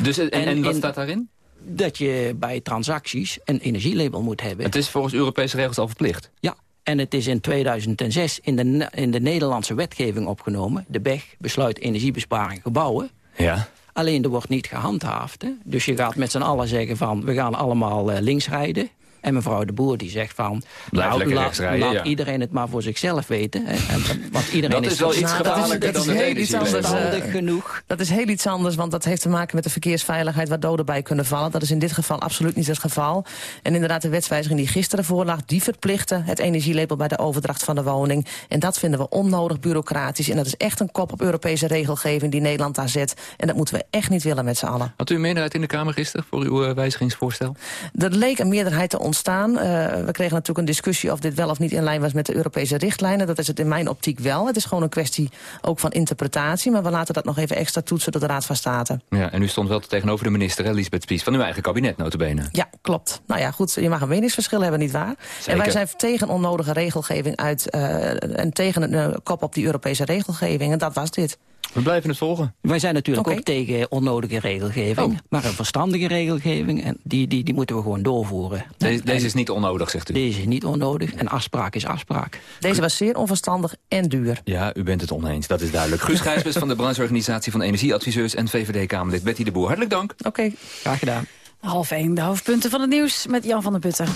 Speaker 2: Dus, en, en,
Speaker 16: En
Speaker 2: wat
Speaker 16: in-
Speaker 2: staat daarin?
Speaker 16: Dat je bij transacties een energielabel moet hebben.
Speaker 2: Het is volgens Europese regels al verplicht.
Speaker 16: Ja, en het is in 2006 in de, in de Nederlandse wetgeving opgenomen. De BEG, Besluit Energiebesparing Gebouwen.
Speaker 2: Ja.
Speaker 16: Alleen er wordt niet gehandhaafd. Hè? Dus je gaat met z'n allen zeggen van... we gaan allemaal eh, links rijden. En mevrouw de Boer die zegt van...
Speaker 2: Blijf
Speaker 16: nou,
Speaker 2: lekker
Speaker 16: laat,
Speaker 2: rijden,
Speaker 16: laat
Speaker 2: ja.
Speaker 16: iedereen het maar voor zichzelf weten. Hè? En, want iedereen
Speaker 2: Dat is wel iets
Speaker 15: dat is-
Speaker 2: gevaarlijker
Speaker 15: dat is
Speaker 2: dan het
Speaker 15: heel iets anders, eh,
Speaker 16: genoeg.
Speaker 15: Dat is heel iets anders, want dat heeft te maken met de verkeersveiligheid... waar doden bij kunnen vallen. Dat is in dit geval absoluut niet het geval. En inderdaad, de wetswijziging die gisteren voorlag... die verplichtte het energielabel bij de overdracht van de woning. En dat vinden we onnodig bureaucratisch. En dat is echt een kop op Europese regelgeving die Nederland daar zet. En dat moeten we echt niet willen met z'n allen.
Speaker 2: Had u een meerderheid in de Kamer gisteren voor uw eh, wijzigingsvoorstel?
Speaker 15: Er leek een meerderheid te ontstaan. Eh, we kregen natuurlijk een discussie of dit wel of niet in lijn was met de Europese richtlijnen. Dat is het in mijn optiek wel. Het is gewoon een kwestie ook van interpretatie. Maar we laten dat nog even extra toetsen door de Raad van State.
Speaker 2: Ja, en u stond wel tegenover de minister, hè, Lisbeth Spies, van uw eigen kabinet, notabene.
Speaker 15: Ja, klopt. Nou ja, goed, je mag een meningsverschil hebben, nietwaar? En wij zijn tegen onnodige regelgeving uit... eh, en tegen een eh, kop op die Europese regelgeving. En dat was dit.
Speaker 2: We blijven het volgen.
Speaker 16: Wij zijn natuurlijk ook tegen onnodige regelgeving.
Speaker 2: Oh.
Speaker 16: Maar een verstandige regelgeving, en die, die, die moeten we gewoon doorvoeren.
Speaker 2: Deze, deze is niet onnodig, zegt u.
Speaker 16: Deze is niet onnodig en afspraak is afspraak.
Speaker 15: Deze was zeer onverstandig en duur.
Speaker 2: Ja, u bent het oneens, dat is duidelijk. Guus Gijsbers van de brancheorganisatie van energieadviseurs... en VVD-Kamerlid Betty de Boer. Hartelijk dank.
Speaker 15: Oké.
Speaker 16: Graag gedaan.
Speaker 3: Half één, de hoofdpunten van het nieuws met Jan van der Putten.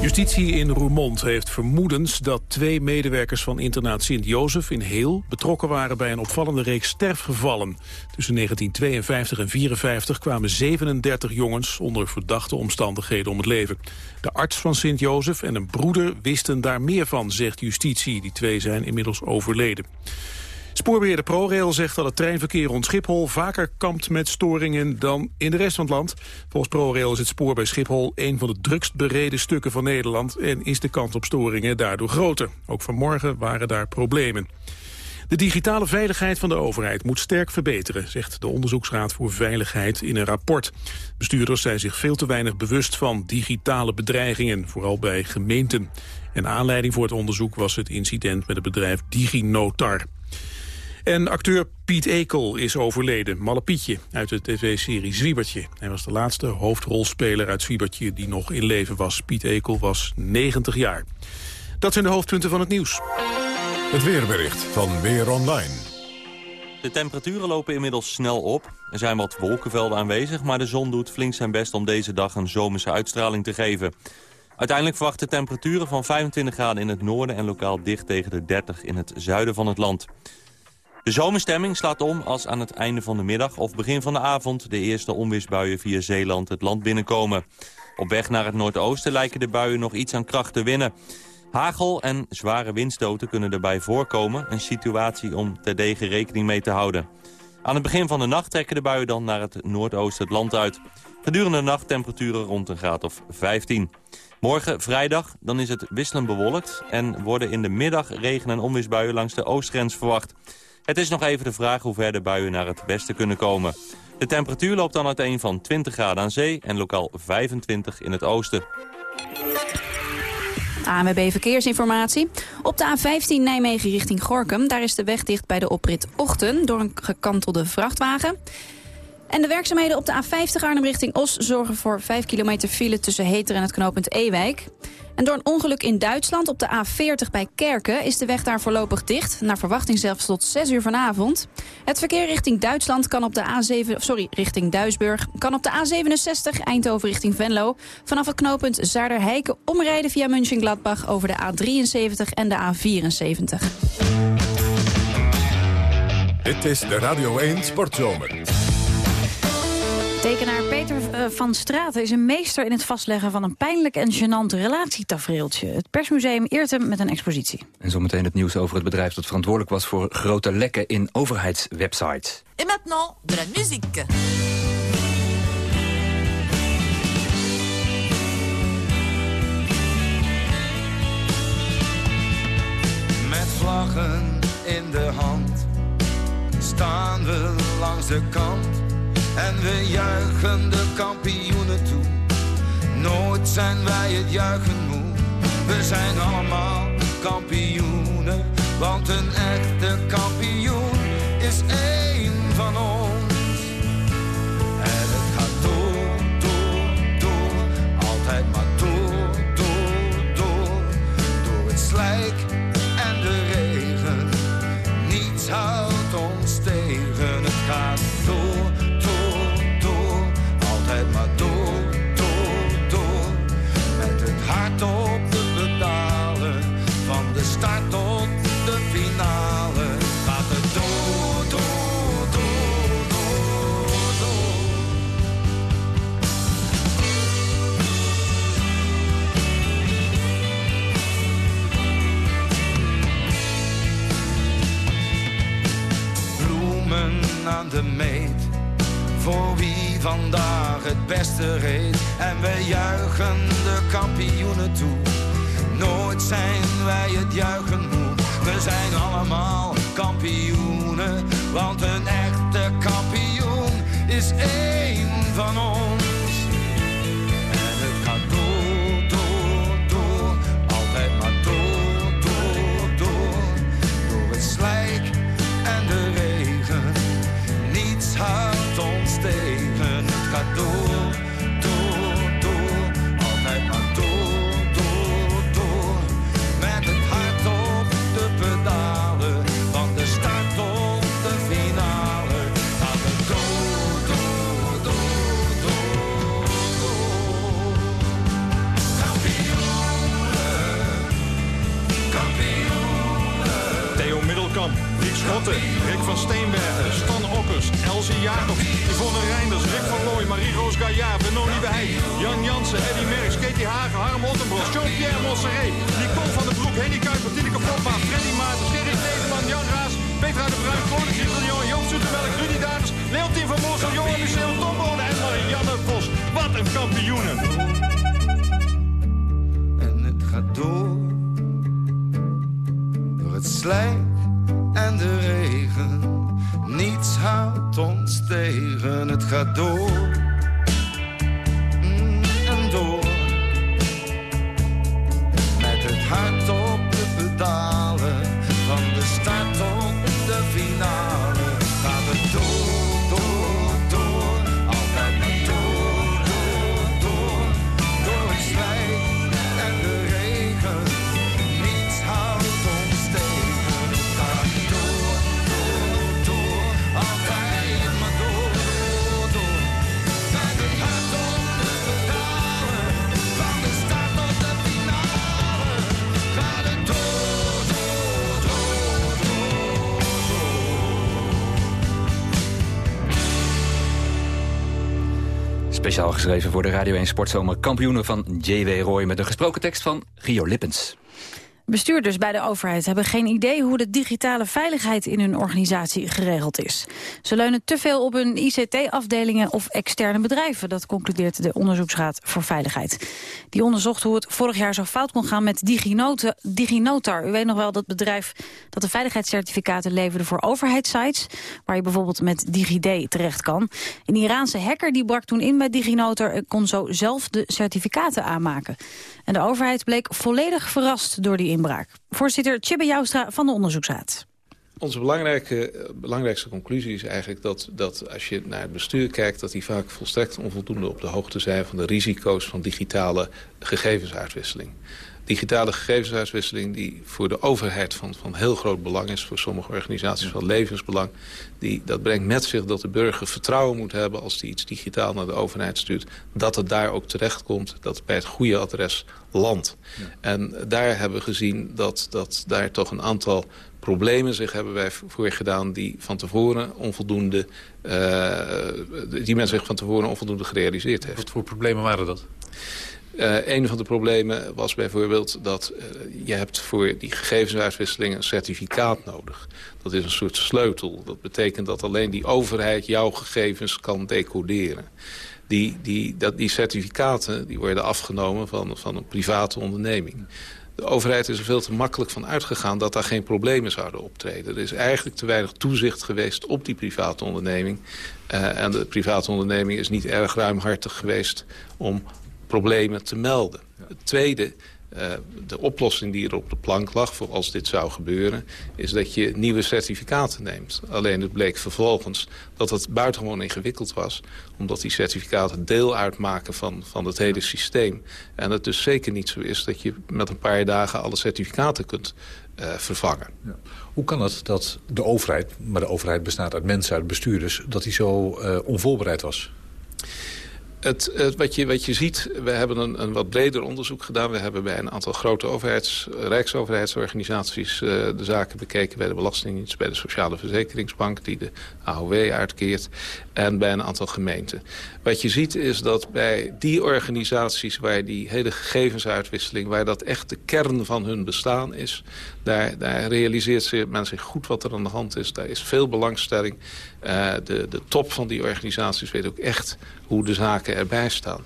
Speaker 4: Justitie in Roermond heeft vermoedens dat twee medewerkers van internaat Sint-Jozef in Heel betrokken waren bij een opvallende reeks sterfgevallen. Tussen 1952 en 1954 kwamen 37 jongens onder verdachte omstandigheden om het leven. De arts van Sint-Jozef en een broeder wisten daar meer van, zegt justitie. Die twee zijn inmiddels overleden. Spoorbeheerder ProRail zegt dat het treinverkeer rond Schiphol vaker kampt met storingen dan in de rest van het land. Volgens ProRail is het spoor bij Schiphol een van de drukst bereden stukken van Nederland en is de kans op storingen daardoor groter. Ook vanmorgen waren daar problemen. De digitale veiligheid van de overheid moet sterk verbeteren, zegt de Onderzoeksraad voor Veiligheid in een rapport. Bestuurders zijn zich veel te weinig bewust van digitale bedreigingen, vooral bij gemeenten. En aanleiding voor het onderzoek was het incident met het bedrijf DigiNotar. En acteur Piet Ekel is overleden, Malle Pietje, uit de tv-serie Zwiebertje. Hij was de laatste hoofdrolspeler uit Zwiebertje die nog in leven was. Piet Ekel was 90 jaar. Dat zijn de hoofdpunten van het nieuws.
Speaker 1: Het weerbericht van Weer Online.
Speaker 17: De temperaturen lopen inmiddels snel op. Er zijn wat wolkenvelden aanwezig, maar de zon doet flink zijn best om deze dag een zomerse uitstraling te geven. Uiteindelijk verwachten temperaturen van 25 graden in het noorden en lokaal dicht tegen de 30 in het zuiden van het land. De zomerstemming slaat om als aan het einde van de middag of begin van de avond de eerste onweersbuien via Zeeland het land binnenkomen. Op weg naar het noordoosten lijken de buien nog iets aan kracht te winnen. Hagel en zware windstoten kunnen erbij voorkomen, een situatie om terdege rekening mee te houden. Aan het begin van de nacht trekken de buien dan naar het noordoosten het land uit. Gedurende de nacht temperaturen rond een graad of 15. Morgen, vrijdag, dan is het wisselend bewolkt... en worden in de middag regen- en onweersbuien langs de oostgrens verwacht. Het is nog even de vraag hoe ver de buien naar het westen kunnen komen. De temperatuur loopt dan uiteen van 20 graden aan zee... en lokaal 25 in het oosten.
Speaker 7: ANWB Verkeersinformatie. Op de A15 Nijmegen richting Gorkum. Daar is de weg dicht bij de oprit Ochten door een gekantelde vrachtwagen. En de werkzaamheden op de A50 Arnhem richting Os zorgen voor 5 kilometer file tussen Heter en het knooppunt Ewijk. En door een ongeluk in Duitsland op de A40 bij Kerken is de weg daar voorlopig dicht. Naar verwachting zelfs tot 6 uur vanavond. Het verkeer richting Duitsland kan op de A7, sorry, richting Duisburg, kan op de A67 Eindhoven richting Venlo. Vanaf het knooppunt Zaarderheiken omrijden via München-Gladbach over de A73 en de A74.
Speaker 1: Dit is de Radio 1 Sportzomer.
Speaker 3: Tekenaar Peter eh, van Straten is een meester in het vastleggen van een pijnlijk en gênant relatietafereeltje. Het persmuseum eert hem met een expositie.
Speaker 2: En zometeen het nieuws over het bedrijf dat verantwoordelijk was... voor grote lekken in overheidswebsites.
Speaker 18: Et maintenant, de la musique.
Speaker 19: Met vlaggen in de hand staan we langs de kant en we juichen de kampioenen toe. Nooit zijn wij het juichen moe, we zijn allemaal kampioenen, want een echte kampioen
Speaker 20: Jansen, Eddy Merckx, Katie Hagen, Harm Ottenbros, Jean-Pierre Montserrat, Nicole van der Broek, Henny Kuiper, Tineke Poppa, Freddy Maarten, Gerrit Nederman, Jan Raas, Petra de Bruin, Claude Grigelion, Joop Zoetemelk, Rudy Davis, Leontien van Moorsel, Johan Luceel, Tom Bonen en Marianne Vos. Wat een kampioenen!
Speaker 19: En het gaat door, door het slijk en de regen. Niets houdt ons tegen, het gaat door
Speaker 2: Speciaal geschreven voor de Radio 1 Sportzomer kampioenen van J.W. Roy... met een gesproken tekst van Gio Lippens.
Speaker 3: Bestuurders bij de overheid hebben geen idee hoe de digitale veiligheid in hun organisatie geregeld is. Ze leunen te veel op hun ICT-afdelingen of externe bedrijven. Dat concludeert de Onderzoeksraad voor Veiligheid. Die onderzocht hoe het vorig jaar zo fout kon gaan met DigiNotar. DigiNotar. U weet nog wel dat bedrijf dat de veiligheidscertificaten leverde voor overheidssites. Waar je bijvoorbeeld met DigiD terecht kan. Een Iraanse hacker die brak toen in bij DigiNotar en kon zo zelf de certificaten aanmaken. En de overheid bleek volledig verrast door die Voorzitter Tjibbe Joustra van de Onderzoeksraad.
Speaker 21: Onze belangrijke, belangrijkste conclusie is eigenlijk dat, dat als je naar het bestuur kijkt... dat die vaak volstrekt onvoldoende op de hoogte zijn van de risico's van digitale gegevensuitwisseling. Digitale gegevensuitwisseling die voor de overheid van, van heel groot belang is... voor sommige organisaties van levensbelang. Die, dat brengt met zich dat de burger vertrouwen moet hebben... als die iets digitaal naar de overheid stuurt... dat het daar ook terechtkomt, dat het bij het goede adres landt. En daar hebben we gezien dat, dat daar toch een aantal problemen zich hebben wij voor gedaan... die van tevoren onvoldoende, uh, die men zich van tevoren onvoldoende gerealiseerd heeft.
Speaker 22: Wat voor problemen waren dat?
Speaker 21: Uh, een van de problemen was bijvoorbeeld dat uh, je hebt voor die gegevensuitwisseling een certificaat nodig. Dat is een soort sleutel. Dat betekent dat alleen die overheid jouw gegevens kan decoderen. Die, die, dat, die certificaten die worden afgenomen van, van een private onderneming. De overheid is er veel te makkelijk van uitgegaan dat daar geen problemen zouden optreden. Er is eigenlijk te weinig toezicht geweest op die private onderneming. Uh, en de private onderneming is niet erg ruimhartig geweest om problemen te melden. Het tweede, uh, de oplossing die er op de plank lag voor als dit zou gebeuren... is dat je nieuwe certificaten neemt. Alleen het bleek vervolgens dat het buitengewoon ingewikkeld was... omdat die certificaten deel uitmaken van, van het hele systeem. En het dus zeker niet zo is dat je met een paar dagen alle certificaten kunt uh, vervangen.
Speaker 22: Ja. Hoe kan het dat de overheid, maar de overheid bestaat uit mensen, uit bestuurders... dat die zo uh, onvoorbereid was?
Speaker 21: Het, wat, je, wat je ziet, we hebben een, een wat breder onderzoek gedaan. We hebben bij een aantal grote overheids, rijksoverheidsorganisaties uh, de zaken bekeken. Bij de Belastingdienst, bij de Sociale Verzekeringsbank die de AOW uitkeert. En bij een aantal gemeenten. Wat je ziet is dat bij die organisaties waar die hele gegevensuitwisseling... waar dat echt de kern van hun bestaan is... daar, daar realiseert men zich goed wat er aan de hand is. Daar is veel belangstelling. Uh, de, de top van die organisaties weet ook echt hoe de zaken erbij staan.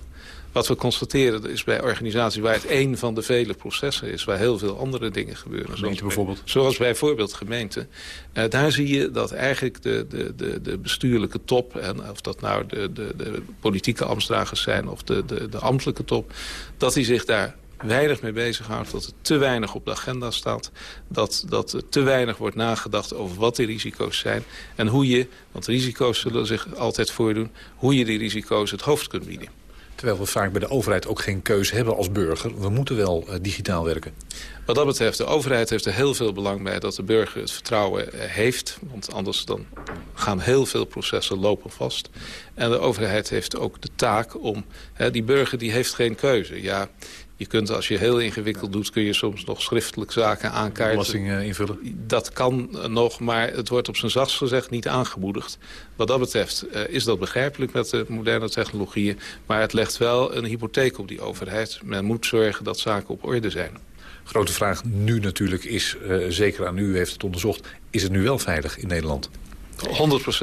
Speaker 21: Wat we constateren is bij organisaties waar het één van de vele processen is... waar heel veel andere dingen gebeuren.
Speaker 22: Gemeente bijvoorbeeld?
Speaker 21: Zoals bijvoorbeeld gemeenten. Uh, daar zie je dat eigenlijk de, de, de, de bestuurlijke top... en of dat nou de, de, de politieke ambtsdragers zijn of de, de, de ambtelijke top... dat die zich daar weinig mee bezighoudt, dat er te weinig op de agenda staat... Dat, dat er te weinig wordt nagedacht over wat die risico's zijn... en hoe je, want risico's zullen zich altijd voordoen... hoe je die risico's het hoofd kunt bieden.
Speaker 22: Terwijl we vaak bij de overheid ook geen keuze hebben als burger. We moeten wel uh, digitaal werken.
Speaker 21: Wat dat betreft, de overheid heeft er heel veel belang bij dat de burger het vertrouwen uh, heeft. Want anders dan gaan heel veel processen lopen vast. En de overheid heeft ook de taak om... Hè, die burger die heeft geen keuze. Ja, Je kunt, als je heel ingewikkeld doet, kun je soms nog schriftelijk zaken aankaarten.
Speaker 22: Belasting uh, invullen?
Speaker 21: Dat kan nog, maar het wordt op zijn zachtst gezegd niet aangemoedigd. Wat dat betreft uh, is dat begrijpelijk met de moderne technologieën. Maar het legt wel een hypotheek op die overheid. Men moet zorgen dat zaken op orde zijn.
Speaker 22: Grote vraag nu natuurlijk is, uh, zeker aan u, u heeft het onderzocht... is het nu wel veilig in Nederland?
Speaker 21: 100%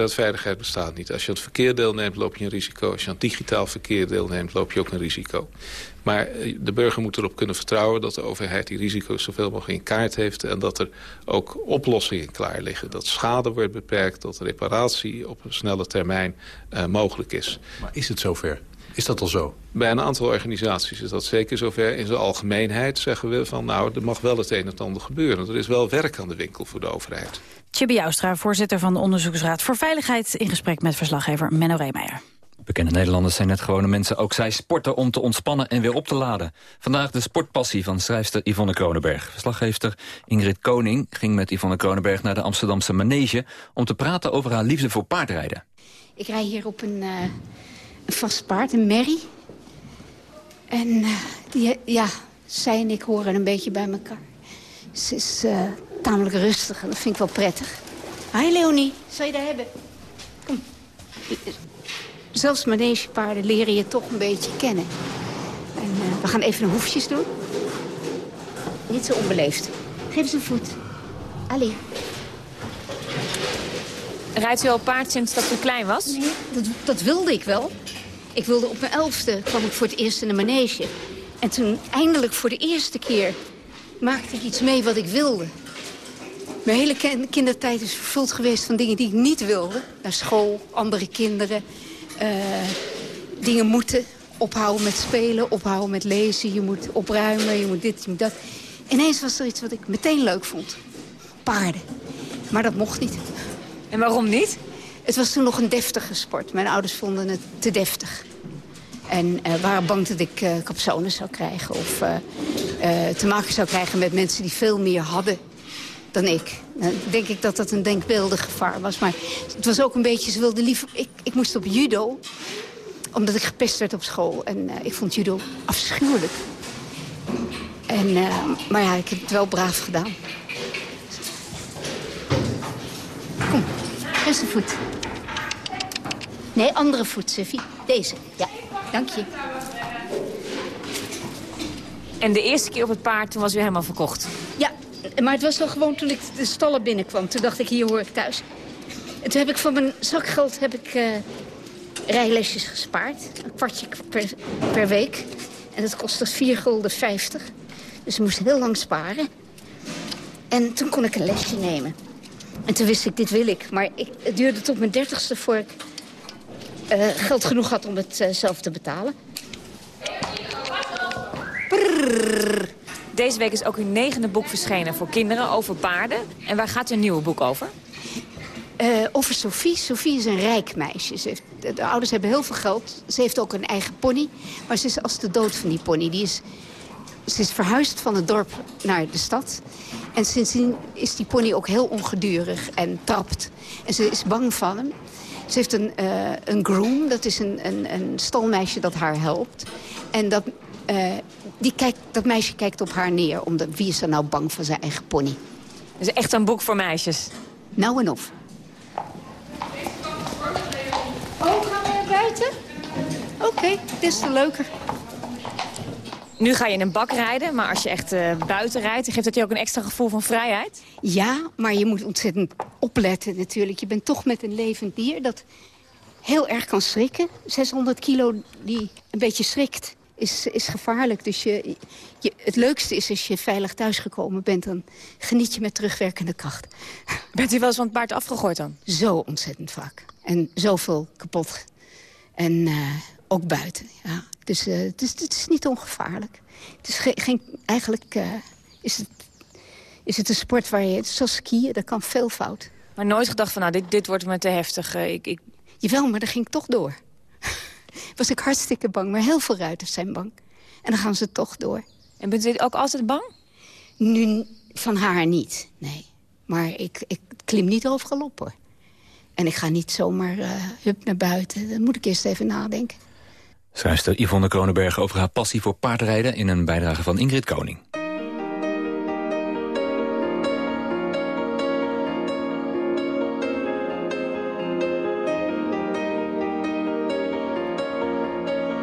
Speaker 21: veiligheid bestaat niet. Als je aan het verkeer deelneemt, loop je een risico. Als je aan het digitaal verkeer deelneemt, loop je ook een risico. Maar de burger moet erop kunnen vertrouwen dat de overheid die risico's zoveel mogelijk in kaart heeft... en dat er ook oplossingen klaar liggen. Dat schade wordt beperkt, dat reparatie op een snelle termijn uh, mogelijk is.
Speaker 22: Maar is het zover? Is dat al zo?
Speaker 21: Bij een aantal organisaties is dat zeker zover. In zijn algemeenheid zeggen we van nou, er mag wel het een en het ander gebeuren. Er is wel werk aan de winkel voor de overheid.
Speaker 3: Chibi Joustra, voorzitter van de Onderzoeksraad voor Veiligheid... in gesprek met verslaggever Menno Reemeijer.
Speaker 2: Bekende Nederlanders zijn net gewone mensen. Ook zij sporten om te ontspannen en weer op te laden. Vandaag de sportpassie van schrijfster Yvonne Kronenberg. Verslaggever Ingrid Koning ging met Yvonne Kronenberg naar de Amsterdamse Manege... om te praten over haar liefde voor paardrijden.
Speaker 23: Ik rij hier op een, uh, een vast paard, een merrie. En uh, die, ja, zij en ik horen een beetje bij elkaar. Ze is uh, tamelijk rustig en dat vind ik wel prettig. Hi Leonie, zou je dat hebben? Kom. Zelfs manegepaarden leren je toch een beetje kennen. En uh, we gaan even een hoefjes doen. Niet zo onbeleefd. Geef eens een voet. Allee.
Speaker 24: Rijdt u al paard sinds dat u klein was?
Speaker 23: Nee, dat, dat wilde ik wel. Ik wilde op mijn elfste kwam ik voor het eerst in de manege. En toen eindelijk voor de eerste keer maakte ik iets mee wat ik wilde. Mijn hele kindertijd is vervuld geweest van dingen die ik niet wilde. Naar school, andere kinderen. Uh, dingen moeten. Ophouden met spelen, ophouden met lezen. Je moet opruimen, je moet dit, je moet dat. Ineens was er iets wat ik meteen leuk vond. Paarden. Maar dat mocht niet.
Speaker 24: En waarom niet?
Speaker 23: Het was toen nog een deftige sport. Mijn ouders vonden het te deftig. En uh, waren bang dat ik uh, capsones zou krijgen. Of uh, te maken zou krijgen met mensen die veel meer hadden dan ik. Dan denk ik dat dat een denkbeeldig gevaar was. Maar het was ook een beetje, ze wilde liever... Ik, ik moest op judo, omdat ik gepest werd op school. En ik vond judo afschuwelijk. En, maar ja, ik heb het wel braaf gedaan. Kom, eerste voet. Nee, andere voet, Sophie. Deze, ja. Dank je.
Speaker 24: En de eerste keer op het paard, toen was u helemaal verkocht?
Speaker 23: Maar het was wel gewoon toen ik de stallen binnenkwam. Toen dacht ik, hier hoor ik thuis. En toen heb ik van mijn zakgeld heb ik, uh, rijlesjes gespaard. Een kwartje per, week. En dat kostte 4 gulden 50. Dus ik moest heel lang sparen. En toen kon ik een lesje nemen. En toen wist ik, dit wil ik. Maar ik, het duurde tot mijn dertigste voor ik uh, geld genoeg had om het uh, zelf te betalen.
Speaker 24: Deze week is ook uw negende boek verschenen voor kinderen over paarden. En waar gaat uw nieuwe boek over?
Speaker 23: Uh, over Sophie. Sophie is een rijk meisje. Ze de ouders hebben heel veel geld. Ze heeft ook een eigen pony. Maar ze is als de dood van die pony. Die is, ze is verhuisd van het dorp naar de stad. En sindsdien is die pony ook heel ongedurig en trapt. En ze is bang van hem. Ze heeft een, uh, een groom, dat is een, een, een stalmeisje dat haar helpt. En dat, uh, die kijkt, dat meisje kijkt op haar neer. Omdat, wie is er nou bang voor zijn eigen pony?
Speaker 24: Het is echt een boek voor meisjes.
Speaker 23: Nou en of. Oh, gaan we naar buiten? Oké, okay, dit is te leuker.
Speaker 24: Nu ga je in een bak rijden, maar als je echt uh, buiten rijdt... geeft dat je ook een extra gevoel van vrijheid?
Speaker 23: Ja, maar je moet ontzettend opletten natuurlijk. Je bent toch met een levend dier dat heel erg kan schrikken. 600 kilo die een beetje schrikt is, is gevaarlijk. Dus je, je, het leukste is als je veilig thuisgekomen bent... dan geniet je met terugwerkende kracht.
Speaker 24: Bent u wel eens van het paard afgegooid dan?
Speaker 23: Zo ontzettend vaak. En zoveel kapot. En uh, ook buiten, ja. Dus uh, het, is, het is niet ongevaarlijk. Het is geen, geen eigenlijk uh, is, het, is het een sport waar je... Zoals skiën, dat kan veel fout.
Speaker 24: Maar nooit gedacht van, nou, dit, dit wordt me te heftig. Ik, ik...
Speaker 23: Jawel, maar dan ging ik toch door. Was ik hartstikke bang, maar heel veel ruiters zijn bang. En dan gaan ze toch door.
Speaker 24: En bent u ook altijd bang?
Speaker 23: Nu, van haar niet, nee. Maar ik, ik klim niet hoor. En ik ga niet zomaar uh, hup naar buiten. Dan moet ik eerst even nadenken.
Speaker 2: Schrijfster Yvonne Kronenberg over haar passie voor paardrijden... in een bijdrage van Ingrid Koning.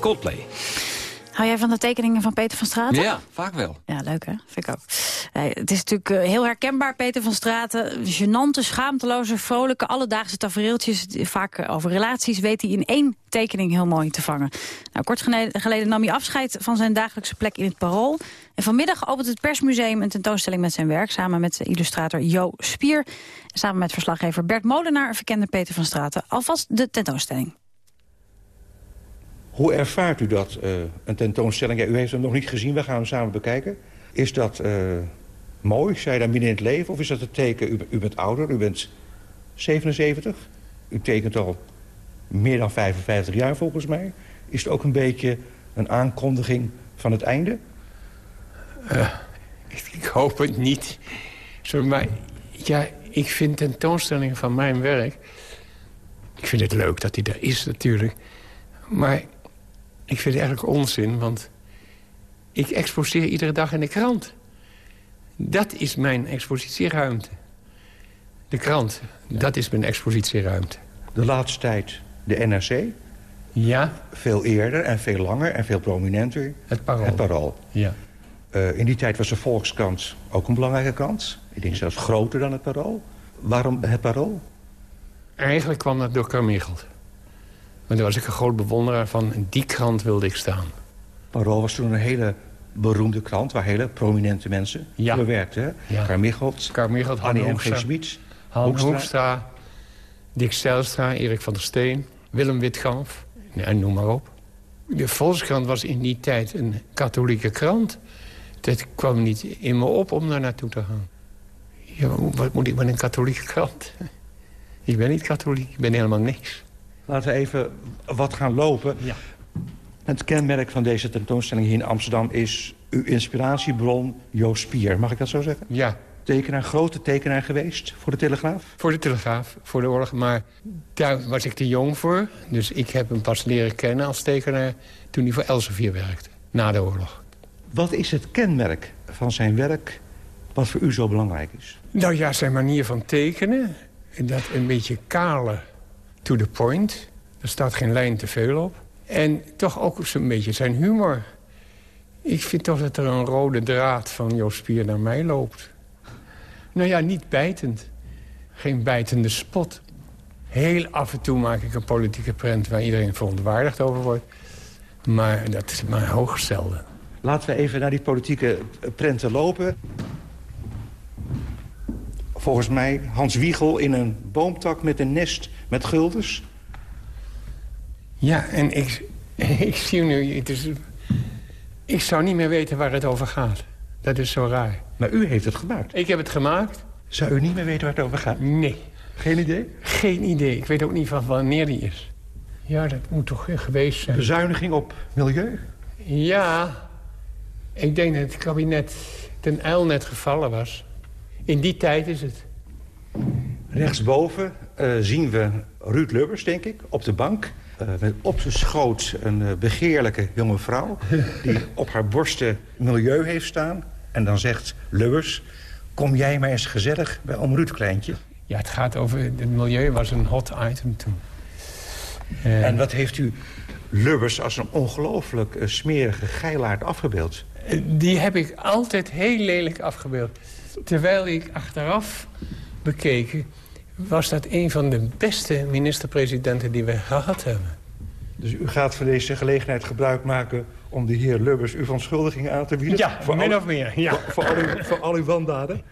Speaker 2: Coldplay.
Speaker 3: Hou jij van de tekeningen van Peter van Straten?
Speaker 2: Ja, vaak wel.
Speaker 3: Ja, leuk hè? Vind ik ook. Het is natuurlijk eh, heel herkenbaar, Peter van Straten. Genante, schaamteloze, vrolijke, alledaagse tafereeltjes. Vaak eh, over relaties weet hij in één tekening heel mooi te vangen. Nou, kort geleden nam hij afscheid van zijn dagelijkse plek in het Parool. En vanmiddag opent het Persmuseum een tentoonstelling met zijn werk... samen met illustrator Jo Spier. En samen met verslaggever Bert Molenaar verkende Peter van Straten alvast de tentoonstelling.
Speaker 25: Hoe ervaart u dat, eh, een tentoonstelling? U heeft hem nog niet gezien, we gaan hem samen bekijken. Is dat eh, mooi? Zij daar midden in het leven? Of is dat het teken, u, bent ouder, u bent 77? U tekent al meer dan 55 jaar volgens mij. Is het ook een beetje een aankondiging van het einde?
Speaker 26: Eh, ik, hoop het niet. Zo, maar ja, ik vind tentoonstellingen van mijn werk... Ik vind het leuk dat hij daar is natuurlijk. Maar ik vind het eigenlijk onzin, want... ik exposeer iedere dag in de krant. Dat is mijn expositieruimte. De krant, dat is mijn expositieruimte.
Speaker 25: De laatste tijd de NRC?
Speaker 26: Ja.
Speaker 25: Veel eerder en veel langer en veel prominenter.
Speaker 26: Het Parool.
Speaker 25: Het Parool.
Speaker 26: Ja.
Speaker 25: Eh, in die tijd was de Volkskrant ook een belangrijke krant. Ik denk zelfs groter dan het Parool. Waarom het Parool?
Speaker 26: Eigenlijk kwam dat door Carmichelt. Maar daar was ik een groot bewonderaar van. En die krant wilde ik staan.
Speaker 25: Parool was toen een hele beroemde krant... waar hele prominente mensen
Speaker 26: Ja.
Speaker 25: voor werkten.
Speaker 26: Ja.
Speaker 25: Carmichelt,
Speaker 26: Carmichelt,
Speaker 25: Annie M. G. Schmid,
Speaker 26: Han
Speaker 25: Hoekstra.
Speaker 26: Dick Zijlstra, Erik van der Steen, Willem Witgamp. En noem maar op. De Volkskrant was in die tijd een katholieke krant. Het kwam niet in me op om daar naartoe te gaan. Ja, wat moet ik met een katholieke krant? Ik ben niet katholiek, ik ben helemaal niks.
Speaker 25: Laten we even wat gaan lopen.
Speaker 26: Ja.
Speaker 25: Het kenmerk van deze tentoonstelling hier in Amsterdam... is uw inspiratiebron Joost Spier. Mag ik dat zo zeggen?
Speaker 26: Ja.
Speaker 25: Tekenaar, grote tekenaar geweest voor de Telegraaf?
Speaker 26: Voor de Telegraaf, voor de oorlog. Maar daar was ik te jong voor. Dus ik heb hem pas leren kennen als tekenaar... toen hij voor Elsevier werkte, na de oorlog.
Speaker 25: Wat is het kenmerk van zijn werk wat voor u zo belangrijk is?
Speaker 26: Nou ja, zijn manier van tekenen. Dat een beetje kale, to the point. Er staat geen lijn te veel op. En toch ook zo'n beetje zijn humor. Ik vind toch dat er een rode draad van Joost Spier naar mij loopt. Nou ja, niet bijtend. Geen bijtende spot. Heel af en toe maak ik een politieke prent... waar iedereen verontwaardigd over wordt. Maar dat is maar hoogst zelden.
Speaker 25: Laten we even naar die politieke prenten lopen. Volgens mij Hans Wiegel in een boomtak met een nest met guldens.
Speaker 26: Ja, en ik, ik zie nu... Het is, ik zou niet meer weten waar het over gaat. Dat is zo raar.
Speaker 25: Maar u heeft het gemaakt.
Speaker 26: Ik heb het gemaakt.
Speaker 25: Zou u niet meer weten waar het over gaat?
Speaker 26: Nee.
Speaker 25: Geen idee?
Speaker 26: Geen idee. Ik weet ook niet van wanneer die is. Ja, dat moet toch geweest zijn.
Speaker 25: Bezuiniging op milieu?
Speaker 26: Ja. Ik denk dat het kabinet ten uil net gevallen was. In die tijd is het.
Speaker 25: Rechtsboven eh, zien we Ruud Lubbers, denk ik, op de bank. Eh, met op zijn schoot een eh, begeerlijke jonge vrouw... die op haar borsten milieu heeft staan. En dan zegt Lubbers... kom jij maar eens gezellig bij oom Ruud, kleintje.
Speaker 26: Ja, het gaat over... Het milieu was een hot item toen.
Speaker 25: En wat heeft u Lubbers als een ongelooflijk smerige geilaard afgebeeld?
Speaker 26: Die heb ik altijd heel lelijk afgebeeld. Terwijl ik achteraf bekeken... was dat een van de beste minister-presidenten die we gehad hebben.
Speaker 25: Dus u gaat van deze gelegenheid gebruik maken... om de heer Lubbers uw verontschuldiging aan te bieden?
Speaker 26: Ja, min
Speaker 25: al-
Speaker 26: of meer. Ja.
Speaker 25: Voor, voor al uw, voor al uw wandaden?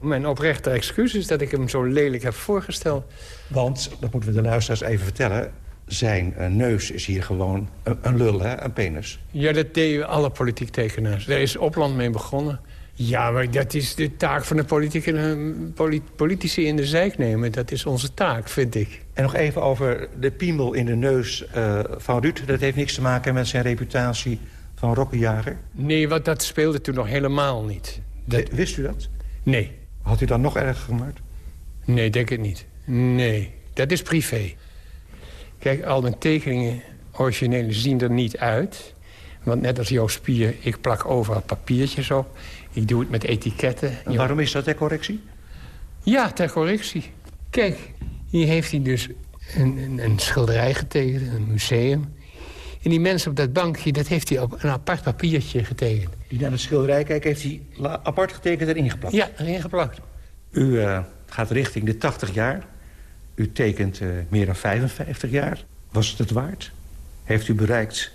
Speaker 26: Mijn oprechte excuus is dat ik hem zo lelijk heb voorgesteld.
Speaker 25: Want, dat moeten we de luisteraars even vertellen... zijn eh, neus is hier gewoon een, een lul, hè? een penis.
Speaker 26: Ja, dat deden alle politiek tekenaars. Daar is Opland mee begonnen. Ja, maar dat is de taak van de politiek en eh, poli- politici in de zijk nemen. Dat is onze taak, vind ik.
Speaker 25: En nog even over de piemel in de neus eh, van Ruud. Dat heeft niks te maken met zijn reputatie van rokkenjager.
Speaker 26: Nee, want dat speelde toen nog helemaal niet.
Speaker 25: Dat... Wist u dat?
Speaker 26: Nee.
Speaker 25: Had u dat nog erger gemaakt?
Speaker 26: Nee, denk het niet. Nee, dat is privé. Kijk, al mijn tekeningen, originele, zien er niet uit. Want net als Joost Spier, ik plak overal papiertjes op. Ik doe het met etiketten.
Speaker 25: En waarom is dat ter correctie?
Speaker 26: Ja, ter correctie. Kijk, hier heeft hij dus een, een, een schilderij getekend, een museum. En die mensen op dat bankje, dat heeft hij op een apart papiertje getekend.
Speaker 25: Die naar de schilderij kijken, heeft hij apart getekend en ingeplakt?
Speaker 26: Ja, erin geplakt.
Speaker 25: U eh, gaat richting de 80 jaar. U tekent eh, meer dan 55 jaar. Was het het waard? Heeft u bereikt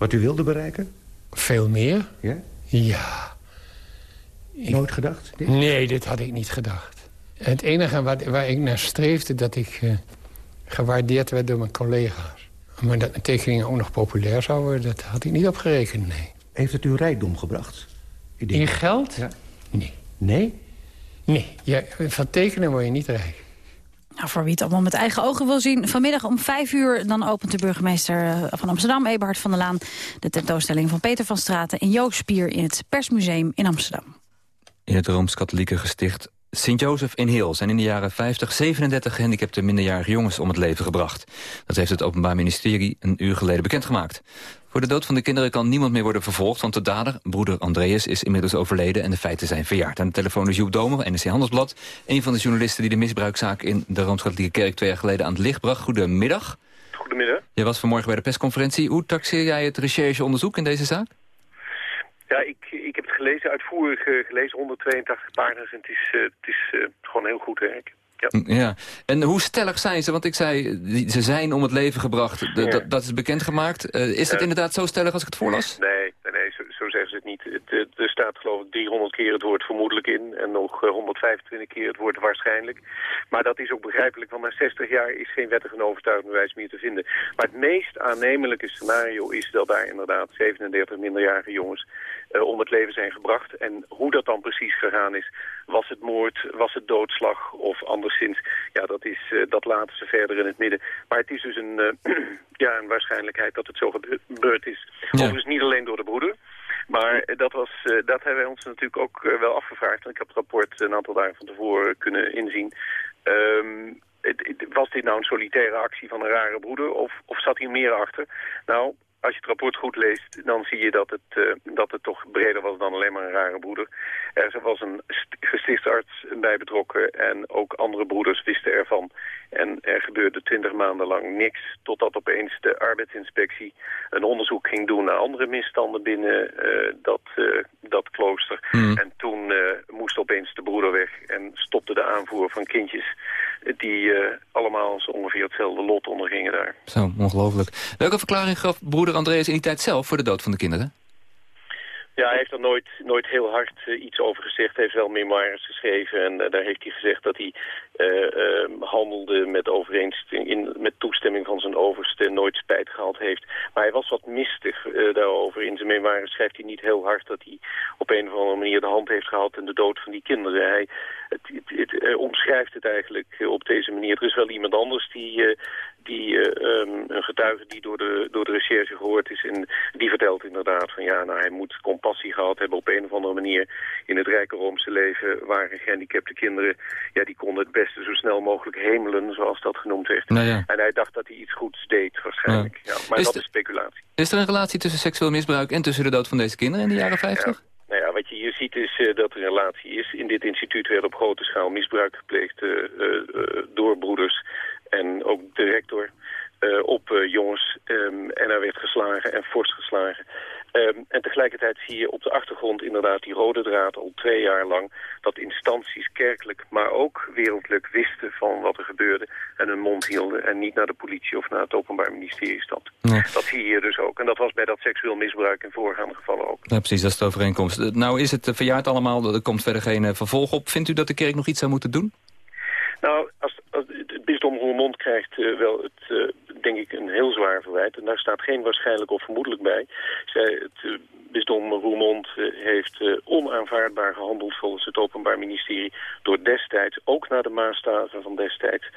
Speaker 25: wat u wilde bereiken?
Speaker 26: Veel meer?
Speaker 25: Ja?
Speaker 26: Ja.
Speaker 25: Nooit gedacht? dit?
Speaker 26: Nee, dit had ik niet gedacht. Het enige wat, waar ik naar streefde, dat ik eh, gewaardeerd werd door mijn collega's. Maar dat mijn tekeningen ook nog populair zouden worden, dat had ik niet opgerekend, nee.
Speaker 25: Heeft het u rijkdom gebracht?
Speaker 26: In geld?
Speaker 25: Ja.
Speaker 26: Nee.
Speaker 25: Nee?
Speaker 26: Nee, ja, van tekenen word je niet rijk.
Speaker 3: Nou, voor wie het allemaal met eigen ogen wil zien. Vanmiddag om vijf uur dan opent de burgemeester eh, van Amsterdam, Eberhard van der Laan... de tentoonstelling van Peter van Straten en Joost Spier in het Persmuseum in Amsterdam.
Speaker 2: In het Rooms-Katholieke gesticht Sint-Jozef in Heel zijn in de jaren 50 37 gehandicapte minderjarige jongens om het leven gebracht. Dat heeft het Openbaar Ministerie een uur geleden bekendgemaakt. Voor de dood van de kinderen kan niemand meer worden vervolgd... want de dader, broeder Andreas, is inmiddels overleden... en de feiten zijn verjaard. Aan de telefoon is Joep Domer, NRC Handelsblad... een van de journalisten die de misbruikzaak in de Rooms-Katholieke Kerk... twee jaar geleden aan het licht bracht. Goedemiddag.
Speaker 27: Goedemiddag.
Speaker 2: Jij was vanmorgen bij de persconferentie. Hoe taxeer jij het rechercheonderzoek in deze zaak?
Speaker 27: Ja, ik, ik heb het gelezen, uitvoerig eh, gelezen, 182 pagina's. En het is, eh, het is eh, gewoon heel goed werk. Ja.
Speaker 2: Ja. En hoe stellig zijn ze? Want ik zei, ze zijn om het leven gebracht.
Speaker 27: Ja.
Speaker 2: dat, dat is bekendgemaakt. Eh, is het
Speaker 27: Ja.
Speaker 2: inderdaad zo stellig als ik het voorlas?
Speaker 27: Nee, nee, nee zo, zo zeggen ze het niet. Het, het- er staat geloof ik 300 keer het woord vermoedelijk in. En nog eh, 125 keer het woord waarschijnlijk. Maar dat is ook begrijpelijk, want na 60 jaar is geen wettig en overtuigend bewijs meer te vinden. Maar het meest aannemelijke scenario is dat daar inderdaad 37 minderjarige jongens eh, om het leven zijn gebracht. En hoe dat dan precies gegaan is, was het moord, was het doodslag of anderszins, ja, dat, is, eh, dat laten ze verder in het midden. Maar het is dus een, eh, ja, een waarschijnlijkheid dat het zo gebe- gebeurd is. Overigens niet alleen door de broeder, maar eh, dat, was, eh, dat hebben wij ons natuurlijk ook eh, wel afgevraagd. En ik heb het rapport een aantal dagen van tevoren kunnen inzien. Ehm, was dit nou een solitaire actie van een rare broeder of, of zat hier meer achter? Nou, als je het rapport goed leest, dan zie je dat het, eh, dat het toch breder was dan alleen maar een rare broeder. Er was een st- gestichtsarts bij betrokken en ook andere broeders wisten ervan. En er gebeurde twintig maanden lang niks, totdat opeens de arbeidsinspectie een onderzoek ging doen naar andere misstanden binnen eh, dat, eh, dat klooster.
Speaker 2: Hmm.
Speaker 27: En toen moest opeens de broeder weg en stopte de aanvoer van kindjes die eh, allemaal zo ongeveer hetzelfde lot ondergingen daar.
Speaker 2: Zo, ongelooflijk. Welke verklaring gaf broeder Andreas in die tijd zelf voor de dood van de kinderen?
Speaker 27: Ja, hij heeft er nooit, nooit heel hard eh, iets over gezegd. Hij heeft wel memoires geschreven en eh, daar heeft hij gezegd dat hij handelde met overeenstemming, in, met toestemming van zijn overste, nooit spijt gehad heeft. Maar hij was wat mistig daarover. In zijn memoires schrijft hij niet heel hard dat hij op een of andere manier de hand heeft gehad in de dood van die kinderen. Hij het, het, het, eh, omschrijft het eigenlijk op deze manier. Er is wel iemand anders die, eh, die eh, ehm, een getuige die door de, door de recherche gehoord is. En die vertelt inderdaad van ja, nou hij moet compassie gehad hebben op een of andere manier. In het rijke Roomse leven waren gehandicapte kinderen, ja die konden het beste zo snel mogelijk hemelen, zoals dat genoemd werd.
Speaker 2: Nou ja.
Speaker 27: En hij dacht dat hij iets goeds deed waarschijnlijk. Ja. maar
Speaker 2: Is
Speaker 27: dat is speculatie.
Speaker 2: Is er een relatie tussen seksueel misbruik en tussen de dood van deze kinderen in de jaren 50?
Speaker 27: Nou ja, wat je ziet is eh, dat er relatie is. In dit instituut werd op grote schaal misbruik gepleegd eh, eh, door broeders en ook de rector op jongens. ehm, en er werd geslagen en fors geslagen. Ehm, en tegelijkertijd zie je op de achtergrond inderdaad die rode draad al twee jaar lang... dat instanties kerkelijk, maar ook wereldlijk wisten van wat er gebeurde... en hun mond hielden en niet naar de politie of naar het openbaar ministerie stapten. Dat zie je hier dus ook. En dat was bij dat seksueel misbruik in voorgaande gevallen ook.
Speaker 2: Ja, precies, dat is de overeenkomst. Eh, Nou is het eh, verjaard allemaal, er komt verder geen eh, vervolg op. Vindt u dat de kerk nog iets zou moeten doen?
Speaker 27: Nou, als, als het bisdom Roermond krijgt wel het, denk ik, een heel zwaar verwijt. En daar staat geen waarschijnlijk of vermoedelijk bij. Zij, het eh, bisdom Roermond eh, heeft eh, onaanvaardbaar gehandeld volgens het Openbaar Ministerie... door destijds, ook naar de maatstaven van destijds,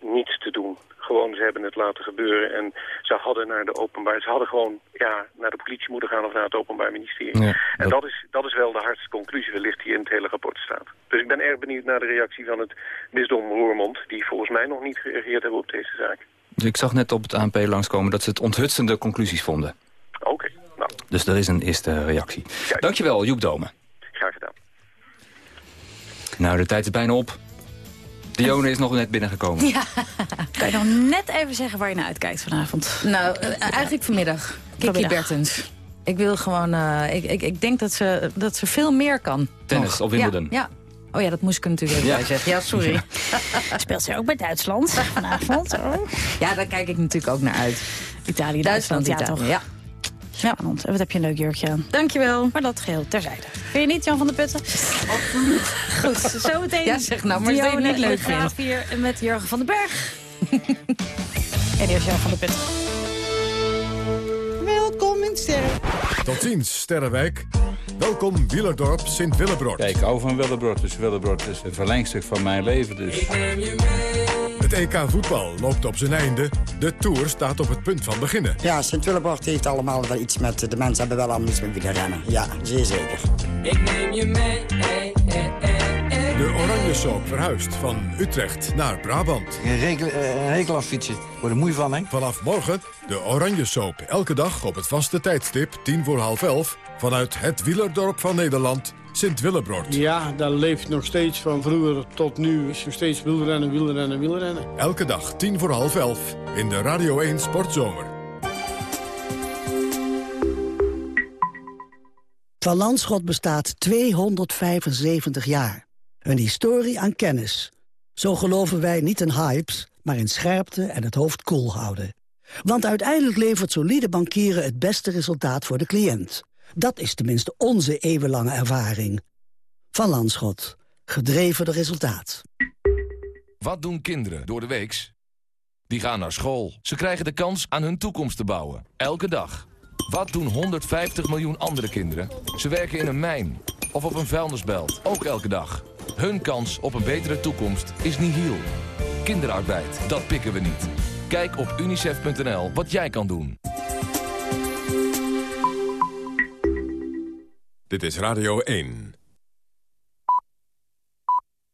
Speaker 27: niets te doen. Gewoon, ze hebben het laten gebeuren en ze hadden naar de openbaar... Ze hadden gewoon ja, naar de politie moeten gaan of naar het Openbaar Ministerie.
Speaker 2: Ja,
Speaker 27: En dat is, dat is wel de hardste conclusie wellicht die in het hele rapport staat. Dus ik ben erg benieuwd naar de reactie van het bisdom Roermond... die volgens mij nog niet gereageerd hebben op deze zaak.
Speaker 2: Dus ik zag net op het ANP langskomen dat ze het onthutsende conclusies vonden.
Speaker 27: Oké, nou,
Speaker 2: Dus dat is een eerste reactie. Dankjewel, Joep Domen.
Speaker 27: graag gedaan.
Speaker 2: Nou, de tijd is bijna op. Dione is nog net binnengekomen.
Speaker 3: Ja. Kan je nog net even zeggen waar je naar uitkijkt vanavond?
Speaker 15: Nou, eh, eigenlijk vanmiddag. Kiki. Bertens. Ik wil gewoon... eh, ik, ik, ik denk dat ze, dat ze veel meer kan.
Speaker 2: Tennis
Speaker 15: nog.
Speaker 2: op Wimbledon.
Speaker 15: Ja, ja. Oh ja, dat moest ik er natuurlijk even
Speaker 2: Ja.
Speaker 15: bij zeggen. Ja, sorry.
Speaker 3: Speelt ze ook bij Duitsland vanavond? Oh.
Speaker 15: Ja, daar kijk ik natuurlijk ook naar uit.
Speaker 3: Italië,
Speaker 15: Duitsland,
Speaker 3: Duitsland, ja
Speaker 15: Italië,
Speaker 3: toch?
Speaker 15: ja.
Speaker 3: Spannend. En wat heb je een leuk jurkje aan.
Speaker 15: Dankjewel.
Speaker 3: Maar dat geheel terzijde. Vind je niet, Jan van der Putten? Goed, zometeen.
Speaker 15: Ja, zeg nou maar
Speaker 3: Dionne
Speaker 15: niet leuk
Speaker 3: Graaf hier met Jurgen van den Berg. en eerst Jan van der Putten.
Speaker 28: Welkom in Sterren.
Speaker 1: Tot ziens, Sterrenwijk. Welkom Wielerdorp Sint-Willebrod.
Speaker 29: Kijk, ik hou van Willebrod, dus Willebrod is een verlengstuk van mijn leven. Dus.
Speaker 1: Het EK voetbal loopt op zijn einde. De Tour staat op het punt van beginnen.
Speaker 28: Ja, Sint-Willebord heeft allemaal wel iets met... De mensen hebben wel allemaal iets met wielrennen. Ja, zeer zeker.
Speaker 30: Ik neem je mee.
Speaker 1: De Oranje Soap verhuist van Utrecht naar Brabant.
Speaker 31: Een eh, hekel aan fietsen. Word er moe van, hè?
Speaker 1: Vanaf morgen de Oranje Soap. Elke dag op het vaste tijdstip, tien voor half elf... vanuit het wielerdorp van Nederland, Sint-Willebrod.
Speaker 32: Ja, dat leeft nog steeds van vroeger tot nu. Is nog steeds wielrennen, wielrennen, wielrennen.
Speaker 1: Elke dag tien voor half elf in de Radio 1 Sportzomer.
Speaker 33: Van Landschot bestaat 275 jaar. Een historie aan kennis. Zo geloven wij niet in hypes, maar in scherpte en het hoofd koel houden. Want uiteindelijk levert solide bankieren het beste resultaat voor de cliënt. Dat is tenminste onze eeuwenlange ervaring. Van Landschot. Gedreven door resultaat.
Speaker 34: Wat doen kinderen door de weeks? Die gaan naar school. Ze krijgen de kans aan hun toekomst te bouwen. Elke dag. Wat doen 150 miljoen andere kinderen? Ze werken in een mijn of op een vuilnisbelt. Ook elke dag. Hun kans op een betere toekomst is nihil. Kinderarbeid, dat pikken we niet. Kijk op unicef.nl wat jij kan doen.
Speaker 1: Dit is Radio 1.